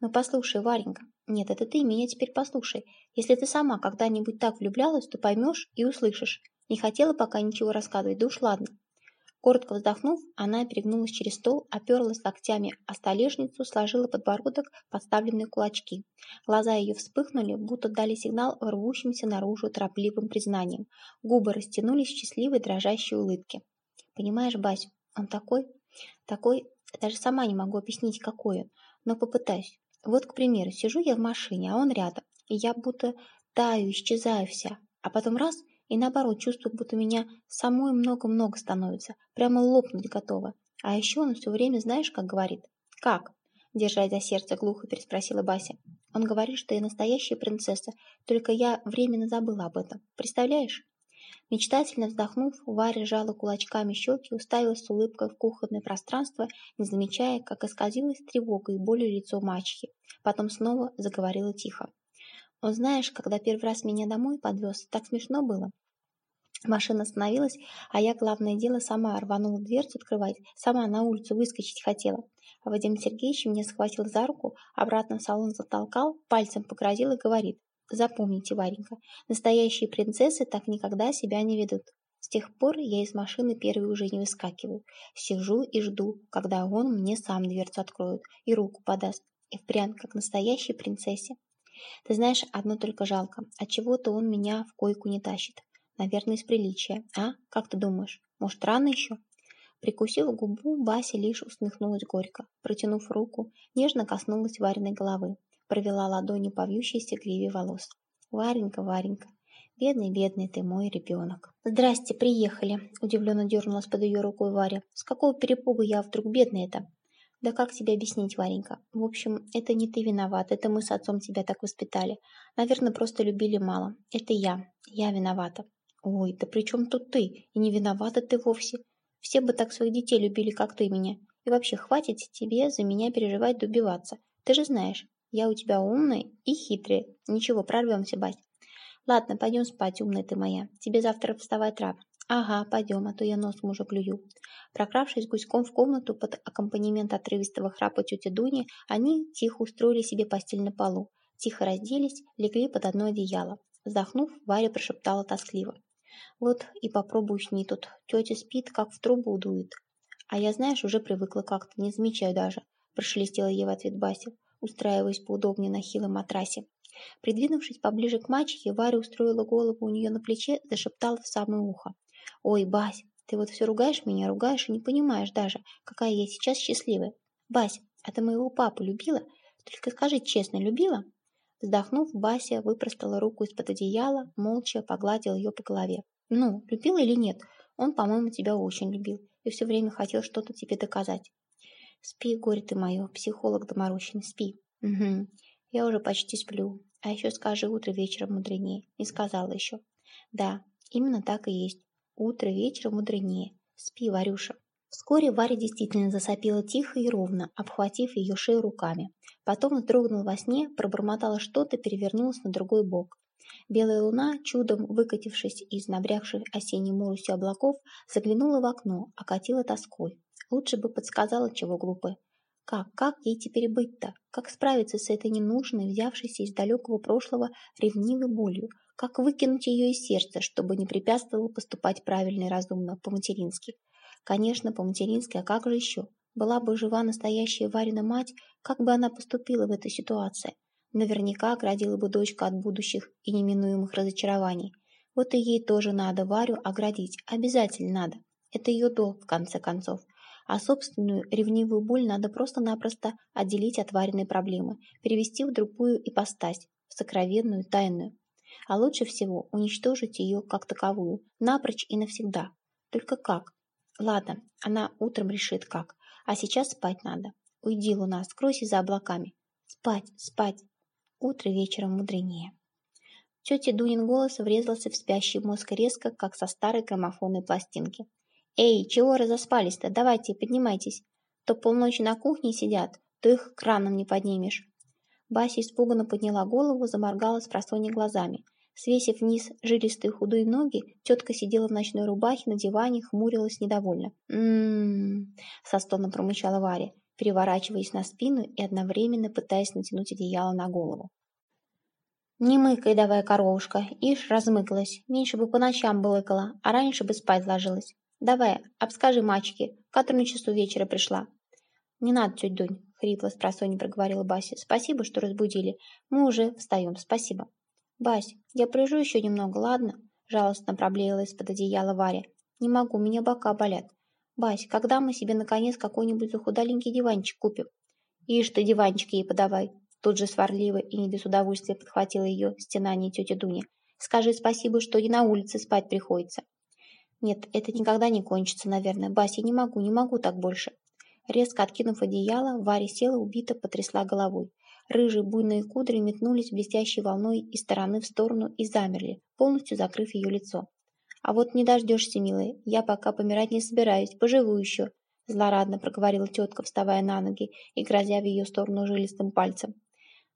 «Ну послушай, Варенька, нет, это ты меня теперь послушай. Если ты сама когда-нибудь так влюблялась, то поймешь и услышишь. Не хотела пока ничего рассказывать, да уж ладно». Коротко вздохнув, она перегнулась через стол, оперлась локтями о столешницу, сложила подбородок, подставленные кулачки. Глаза ее вспыхнули, будто дали сигнал рвущимся наружу торопливым признанием. Губы растянулись в счастливой дрожащей улыбке. «Понимаешь, Бась, он такой, такой, даже сама не могу объяснить, какой он, но попытаюсь. Вот, к примеру, сижу я в машине, а он рядом, и я будто таю, исчезаю вся, а потом раз, И наоборот, чувствую, будто меня самой много-много становится. Прямо лопнуть готова. А еще он все время, знаешь, как говорит? Как? Держась за сердце, глухо переспросила Бася. Он говорит, что я настоящая принцесса, только я временно забыла об этом. Представляешь? Мечтательно вздохнув, Варя жала кулачками щеки, уставилась с улыбкой в кухонное пространство, не замечая, как исказилась тревога и болью лицо мачехи. Потом снова заговорила тихо. «Он знаешь, когда первый раз меня домой подвез, так смешно было. Машина остановилась, а я, главное дело, сама рванула дверцу открывать, сама на улицу выскочить хотела. А Вадим Сергеевич меня схватил за руку, обратно в салон затолкал, пальцем погрозил и говорит, «Запомните, Варенька, настоящие принцессы так никогда себя не ведут». С тех пор я из машины первой уже не выскакиваю. Сижу и жду, когда он мне сам дверцу откроет и руку подаст. И впрямь, как настоящей принцессе. Ты знаешь, одно только жалко. Отчего-то он меня в койку не тащит. Наверное, из приличия. А? Как ты думаешь? Может, рано еще? Прикусив губу, Бася лишь усмехнулась горько. Протянув руку, нежно коснулась Вариной головы. Провела ладони по вьющейся гриве волос. «Варенька, Варенька, бедный, бедный ты мой ребенок». «Здрасте, приехали», — удивленно дернулась под ее рукой Варя. «С какого перепугу я вдруг бедная это?» «Да как тебе объяснить, Варенька? В общем, это не ты виноват, это мы с отцом тебя так воспитали. Наверное, просто любили мало. Это я. Я виновата». «Ой, да при чем тут ты? И не виновата ты вовсе. Все бы так своих детей любили, как ты меня. И вообще, хватит тебе за меня переживать добиваться. Ты же знаешь, я у тебя умная и хитрая. Ничего, прорвемся, Бась. Ладно, пойдем спать, умная ты моя. Тебе завтра вставать рано. Ага, пойдем, а то я нос мужа клюю. Прокравшись гуськом в комнату под аккомпанемент отрывистого храпа тети Дуни, они тихо устроили себе постель на полу. Тихо разделись, легли под одно одеяло. Вздохнув, Варя прошептала тоскливо. Вот и попробуй усни тут. Тетя спит, как в трубу дует. А я, знаешь, уже привыкла как-то, не замечаю даже. Прошелестела ей в ответ Бася, устраиваясь поудобнее на хилом матрасе. Придвинувшись поближе к мачехе, Варя устроила голову у нее на плече, зашептала в самое ухо. «Ой, Бась, ты вот все ругаешь меня, ругаешь и не понимаешь даже, какая я сейчас счастливая. Бась, а ты моего папу любила? Только скажи честно, любила?» Вздохнув, Бася выпростала руку из-под одеяла, молча погладил ее по голове. «Ну, любил или нет? Он, по-моему, тебя очень любил и все время хотел что-то тебе доказать». «Спи, горе ты мое, психолог доморощенный, спи». «Угу, я уже почти сплю. А еще скажи утро вечером мудренее». Не сказала еще. «Да, именно так и есть. Утро вечером мудренее. Спи, Варюша». Вскоре Варя действительно засопила тихо и ровно, обхватив ее шею руками. Потом вздрогнула во сне, пробормотала что-то, перевернулась на другой бок. Белая луна, чудом выкатившись из набрякших осенней моросью облаков, заглянула в окно, окатила тоской. Лучше бы подсказала, чего глупое. Как, как ей теперь быть-то? Как справиться с этой ненужной, взявшейся из далекого прошлого ревнивой болью? Как выкинуть ее из сердца, чтобы не препятствовало поступать правильно и разумно, по-матерински? Конечно, по-матерински, а как же еще? Была бы жива настоящая Варина мать, как бы она поступила в этой ситуации? Наверняка оградила бы дочку от будущих и неминуемых разочарований. Вот и ей тоже надо Варю оградить, обязательно надо. Это ее долг, в конце концов. А собственную ревнивую боль надо просто-напросто отделить от Вариной проблемы, перевести в другую ипостась, в сокровенную, тайную. А лучше всего уничтожить ее как таковую, напрочь и навсегда. Только как? Ладно, она утром решит как. А сейчас спать надо. Уйди, луна, скройся за облаками. Спать, спать. Утро вечером мудренее. Тетя Дунин голос врезался в спящий мозг резко, как со старой граммофонной пластинки. «Эй, чего разоспались-то? Давайте, поднимайтесь. То полночи на кухне сидят, то их краном не поднимешь». Бася испуганно подняла голову, заморгала с просонья глазами. Свесив вниз жилистые худые ноги, тетка сидела в ночной рубахе на диване, хмурилась недовольно. «М-м-м», со стоном промычала Варя, переворачиваясь на спину и одновременно пытаясь натянуть одеяло на голову. «Не мыкай давай, коровушка, ишь размыклась, меньше бы по ночам былыкала, а раньше бы спать ложилась. Давай, обскажи мачке, в котором часу вечера пришла?» «Не надо, тетя Дунь», — хрипло с просонья проговорила Бася. «Спасибо, что разбудили. Мы уже встаем, спасибо». «Бась, я полежу еще немного, ладно?» Жалостно проблеяла из-под одеяла Варя. «Не могу, меня бока болят. Бась, когда мы себе наконец какой-нибудь захудаленький диванчик купим?» «Ишь ты, диванчик ей подавай!» Тут же сварливо и не без удовольствия подхватила ее стенание тетя Дуня. Скажи спасибо, что не на улице спать приходится. Нет, это никогда не кончится, наверное. Бась, я не могу, не могу так больше. Резко откинув одеяло, Варя села убито, потрясла головой. Рыжие буйные кудри метнулись блестящей волной из стороны в сторону и замерли, полностью закрыв ее лицо. «А вот не дождешься, милая, я пока помирать не собираюсь, поживу еще», злорадно проговорила тетка, вставая на ноги и грозя в ее сторону жилистым пальцем.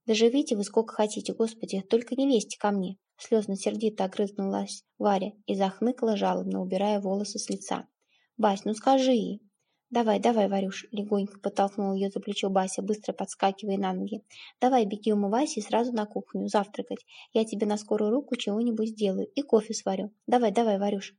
«Да живите вы сколько хотите, господи, только не лезьте ко мне!» Слезно-сердито огрызнулась Варя и захныкала жалобно, убирая волосы с лица. «Бась, ну скажи!» «Давай, давай, Варюш!» — легонько подтолкнул ее за плечо Бася, быстро подскакивая на ноги. «Давай, беги умывайся и сразу на кухню, завтракать. Я тебе на скорую руку чего-нибудь сделаю и кофе сварю. Давай, давай, Варюш!»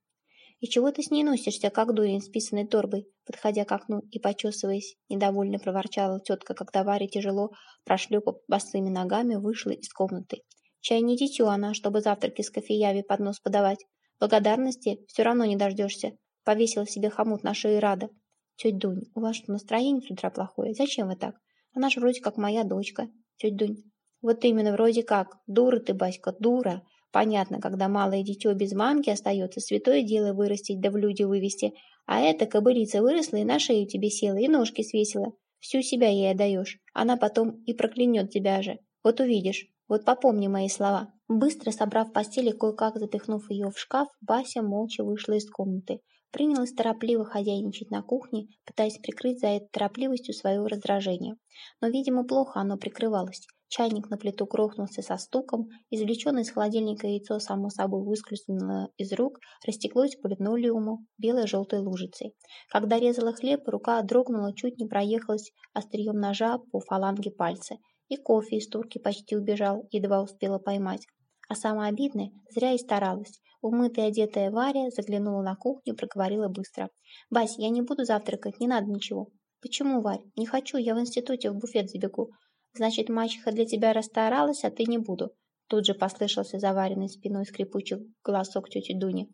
«И чего ты с ней носишься, как дурень с писаной торбой?» Подходя к окну и почесываясь, недовольно проворчала тетка, когда Варя тяжело, прошлепав босыми ногами, вышла из комнаты. «Чай не дитё она, чтобы завтраки с кофеями под нос подавать. Благодарности все равно не дождешься. Повесила себе хомут на шею Рада. Тетя Дунь, у вас что, настроение с утра плохое? Зачем вы так? Она же вроде как моя дочка. Тетя Дунь, вот именно вроде как. Дура ты, Баська, дура. Понятно, когда малое дитё без мамки остается, святое дело вырастить да в люди вывести. А эта кобылица выросла и на шею тебе села, и ножки свесила. Всю себя ей отдаешь. Она потом и проклянет тебя же. Вот увидишь. Вот попомни мои слова. Быстро собрав постель и кое-как запихнув ее в шкаф, Бася молча вышла из комнаты. Принялась торопливо хозяйничать на кухне, пытаясь прикрыть за этой торопливостью свое раздражение. Но, видимо, плохо оно прикрывалось. Чайник на плиту грохнулся со стуком, извлеченное из холодильника яйцо само собой выскользнуло из рук, растеклось по линолеуму белой-желтой лужицей. Когда резала хлеб, рука дрогнула, чуть не проехалась острием ножа по фаланге пальца. И кофе из турки почти убежал, едва успела поймать. А самое обидное, зря и старалась. Умытая одетая Варя заглянула на кухню и проговорила быстро. «Бась, я не буду завтракать, не надо ничего». «Почему, Варь? Не хочу, я в институте в буфет забегу». «Значит, мачеха для тебя расстаралась, а ты не буду». Тут же послышался заваренный спиной скрипучий голосок тети Дуни.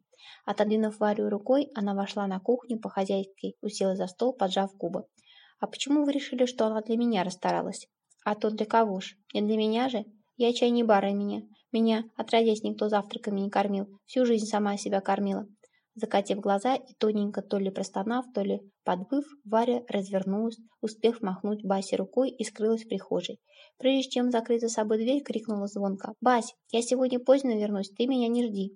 Отодвинув Варю рукой, она вошла на кухню по-хозяйски, усела за стол, поджав губы. «А почему вы решили, что она для меня расстаралась?» «А то для кого ж? Не для меня же? Я чай не бара меня. Отродясь никто завтраками не кормил, всю жизнь сама себя кормила. Закатив глаза и тоненько то ли простонав, то ли подвыв, Варя развернулась, успев махнуть Басе рукой и скрылась в прихожей. Прежде чем закрыть за собой дверь, крикнула звонко. «Бась, я сегодня поздно вернусь, ты меня не жди».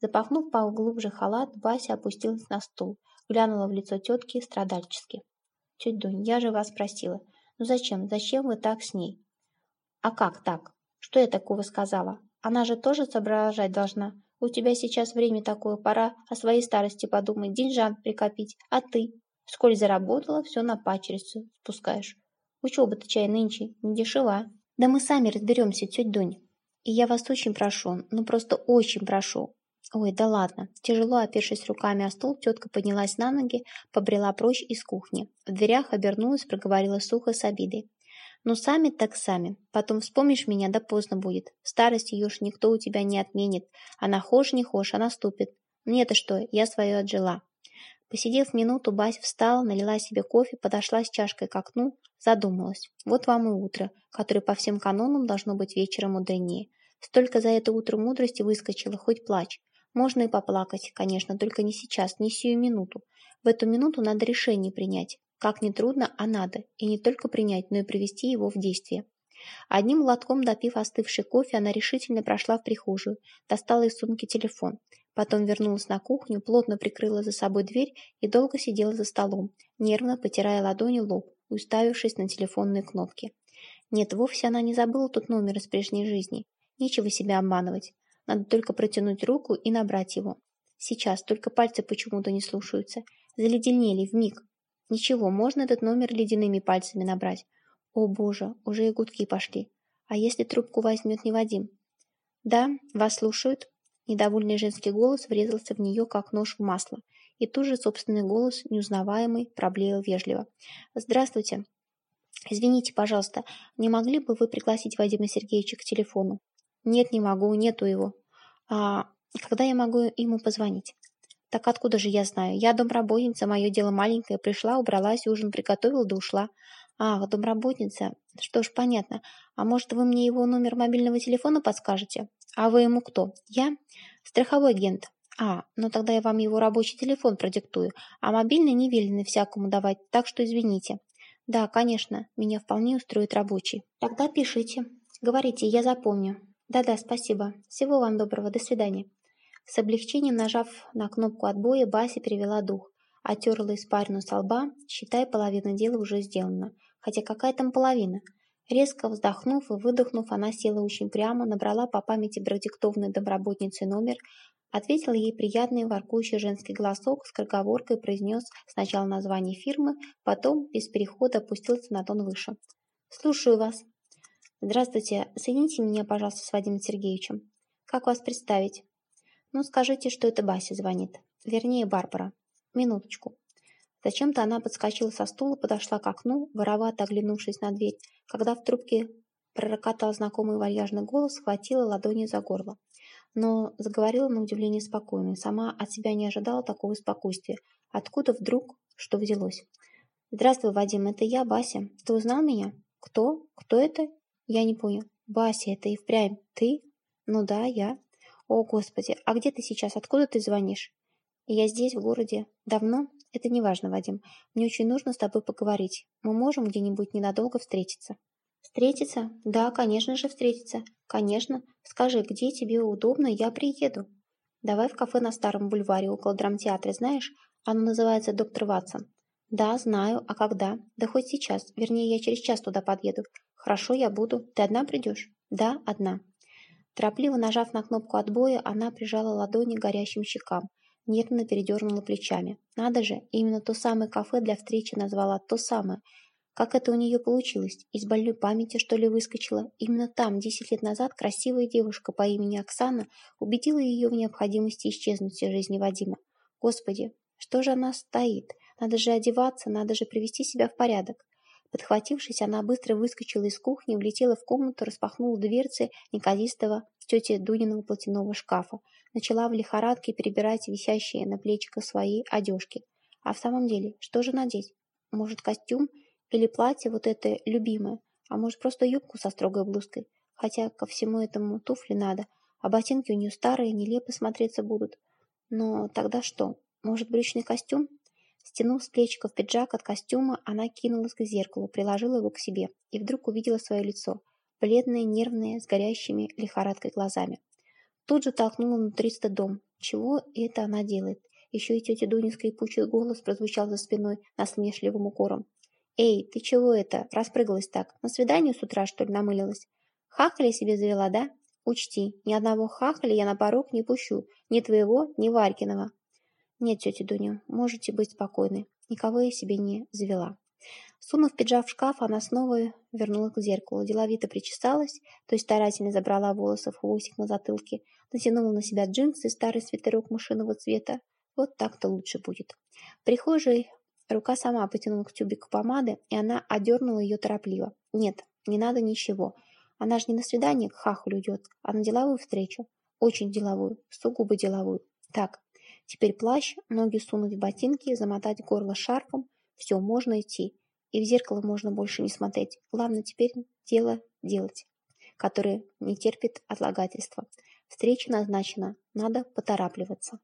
Запахнув поглубже халат, Бася опустилась на стул, глянула в лицо тетки страдальчески. «Тетя Дунь, я же вас просила. Ну зачем, зачем вы так с ней?» «А как так?» Что я такого сказала? Она же тоже соображать должна. У тебя сейчас время такое, пора о своей старости подумать, деньжан прикопить. А ты? Сколь заработала, все на пачерицу спускаешь. Учеба-то чай нынче не дешева. Да мы сами разберемся, тетя Дунь. И я вас очень прошу, ну просто очень прошу. Ой, да ладно. Тяжело опершись руками о стол, тетка поднялась на ноги, побрела прочь из кухни. В дверях обернулась, проговорила сухо с обидой. Ну, сами так сами. Потом вспомнишь меня, да поздно будет. Старость ее ж никто у тебя не отменит. Она хошь не хошь, она ступит. Мне-то что, я свое отжила. Посидев минуту, Бась встала, налила себе кофе, подошла с чашкой к окну, задумалась. Вот вам и утро, которое по всем канонам должно быть вечером мудренее. Столько за это утро мудрости выскочило, хоть плачь. Можно и поплакать, конечно, только не сейчас, не сию минуту. В эту минуту надо решение принять. Как ни трудно, а надо, и не только принять, но и привести его в действие. Одним глотком допив остывший кофе, она решительно прошла в прихожую, достала из сумки телефон. Потом вернулась на кухню, плотно прикрыла за собой дверь и долго сидела за столом, нервно потирая ладони лоб, уставившись на телефонные кнопки. Нет, вовсе она не забыла тот номер из прежней жизни. Нечего себя обманывать. Надо только протянуть руку и набрать его. Сейчас, только пальцы почему-то не слушаются. Заледенели вмиг, Ничего, можно этот номер ледяными пальцами набрать. О боже, уже и гудки пошли. А если трубку возьмет не Вадим? Да, вас слушают. Недовольный женский голос врезался в нее, как нож в масло. И тут же собственный голос, неузнаваемый, проблеял вежливо. «Здравствуйте. Извините, пожалуйста, не могли бы вы пригласить Вадима Сергеевича к телефону?» «Нет, не могу, нету его». «А когда я могу ему позвонить?» Так откуда же я знаю? Я домработница, мое дело маленькое. Пришла, убралась, ужин приготовила да ушла. Ах, домработница. Что ж, понятно. А может, вы мне его номер мобильного телефона подскажете? А вы ему кто? Я? Страховой агент. А, ну тогда я вам его рабочий телефон продиктую, а мобильный не велено всякому давать, так что извините. Да, конечно, меня вполне устроит рабочий. Тогда пишите. Говорите, я запомню. Да-да, спасибо. Всего вам доброго, до свидания. С облегчением нажав на кнопку отбоя, Бася перевела дух. Отерла испарину со лба, считай, половина дела уже сделана. Хотя какая там половина? Резко вздохнув и выдохнув, она села очень прямо, набрала по памяти продиктованный домработницей номер, ответил ей приятный воркующий женский голосок, с скороговоркой произнес сначала название фирмы, потом без перехода опустился на тон выше. «Слушаю вас». «Здравствуйте. Соедините меня, пожалуйста, с Вадимом Сергеевичем. Как вас представить?» «Ну, скажите, что это Бася звонит. Вернее, Барбара. Минуточку». Зачем-то она подскочила со стула, подошла к окну, воровато оглянувшись на дверь, когда в трубке пророкотал знакомый вальяжный голос, схватила ладони за горло. Но заговорила на удивление спокойно, сама от себя не ожидала такого спокойствия. Откуда вдруг что взялось? «Здравствуй, Вадим, это я, Бася. Ты узнал меня?» «Кто? Кто это?» «Я не понял». «Бася, это и впрямь. Ты?» «Ну да, я». «О, Господи, а где ты сейчас? Откуда ты звонишь?» «Я здесь, в городе. Давно?» «Это не важно, Вадим. Мне очень нужно с тобой поговорить. Мы можем где-нибудь ненадолго встретиться». «Встретиться? Да, конечно же, встретиться. Конечно. Скажи, где тебе удобно, я приеду. Давай в кафе на Старом бульваре около драмтеатра, знаешь? Оно называется «Доктор Ватсон». Да, знаю. А когда? Да хоть сейчас. Вернее, я через час туда подъеду. Хорошо, я буду. Ты одна придешь? Да, одна. Торопливо нажав на кнопку отбоя, она прижала ладони к горящим щекам нервно передернула плечами. Надо же, именно то самое кафе для встречи назвала то самое. Как это у нее получилось? Из больной памяти, что ли, выскочила? Именно там, десять лет назад, красивая девушка по имени Оксана убедила ее в необходимости исчезнуть из жизни Вадима. Господи, что же она стоит? Надо же одеваться, надо же привести себя в порядок. Подхватившись, она быстро выскочила из кухни, влетела в комнату, распахнула дверцы неказистого тети Дуниного платяного шкафа, начала в лихорадке перебирать висящие на плечиках свои одежки. А в самом деле, что же надеть? Может, костюм или платье вот это любимое, а может, просто юбку со строгой блузкой? Хотя ко всему этому туфли надо, а ботинки у нее старые, нелепо смотреться будут. Но тогда что? Может, брючный костюм? Стянув с плечиков пиджак от костюма, она кинулась к зеркалу, приложила его к себе и вдруг увидела свое лицо, бледное, нервное, с горящими лихорадкой глазами. Тут же толкнула внутри дом. Чего это она делает? Еще и тетя Дуня скрипучий голос прозвучал за спиной насмешливым укором. «Эй, ты чего это? Распрыгалась так. На свидание с утра, что ли, намылилась? Хахаля себе завела, да? Учти, ни одного хахаля я на порог не пущу. Ни твоего, ни Варькиного. «Нет, тетя Дуня, можете быть спокойны. Никого я себе не завела». Сунув пиджак в шкаф, она снова вернулась к зеркалу, деловито причесалась, то есть старательно забрала волосы в хвостик на затылке, натянула на себя джинсы и старый свитерок мышиного цвета. Вот так-то лучше будет. В прихожей рука сама потянула к тюбику помады, и она одернула ее торопливо. Нет, не надо ничего. Она же не на свидание к хахулю идет, а на деловую встречу. Очень деловую, сугубо деловую. Так, Теперь плащ, ноги сунуть в ботинки, замотать горло шарфом. Все, можно идти. И в зеркало можно больше не смотреть. Главное теперь дело делать, которое не терпит отлагательства. Встреча назначена. Надо поторапливаться.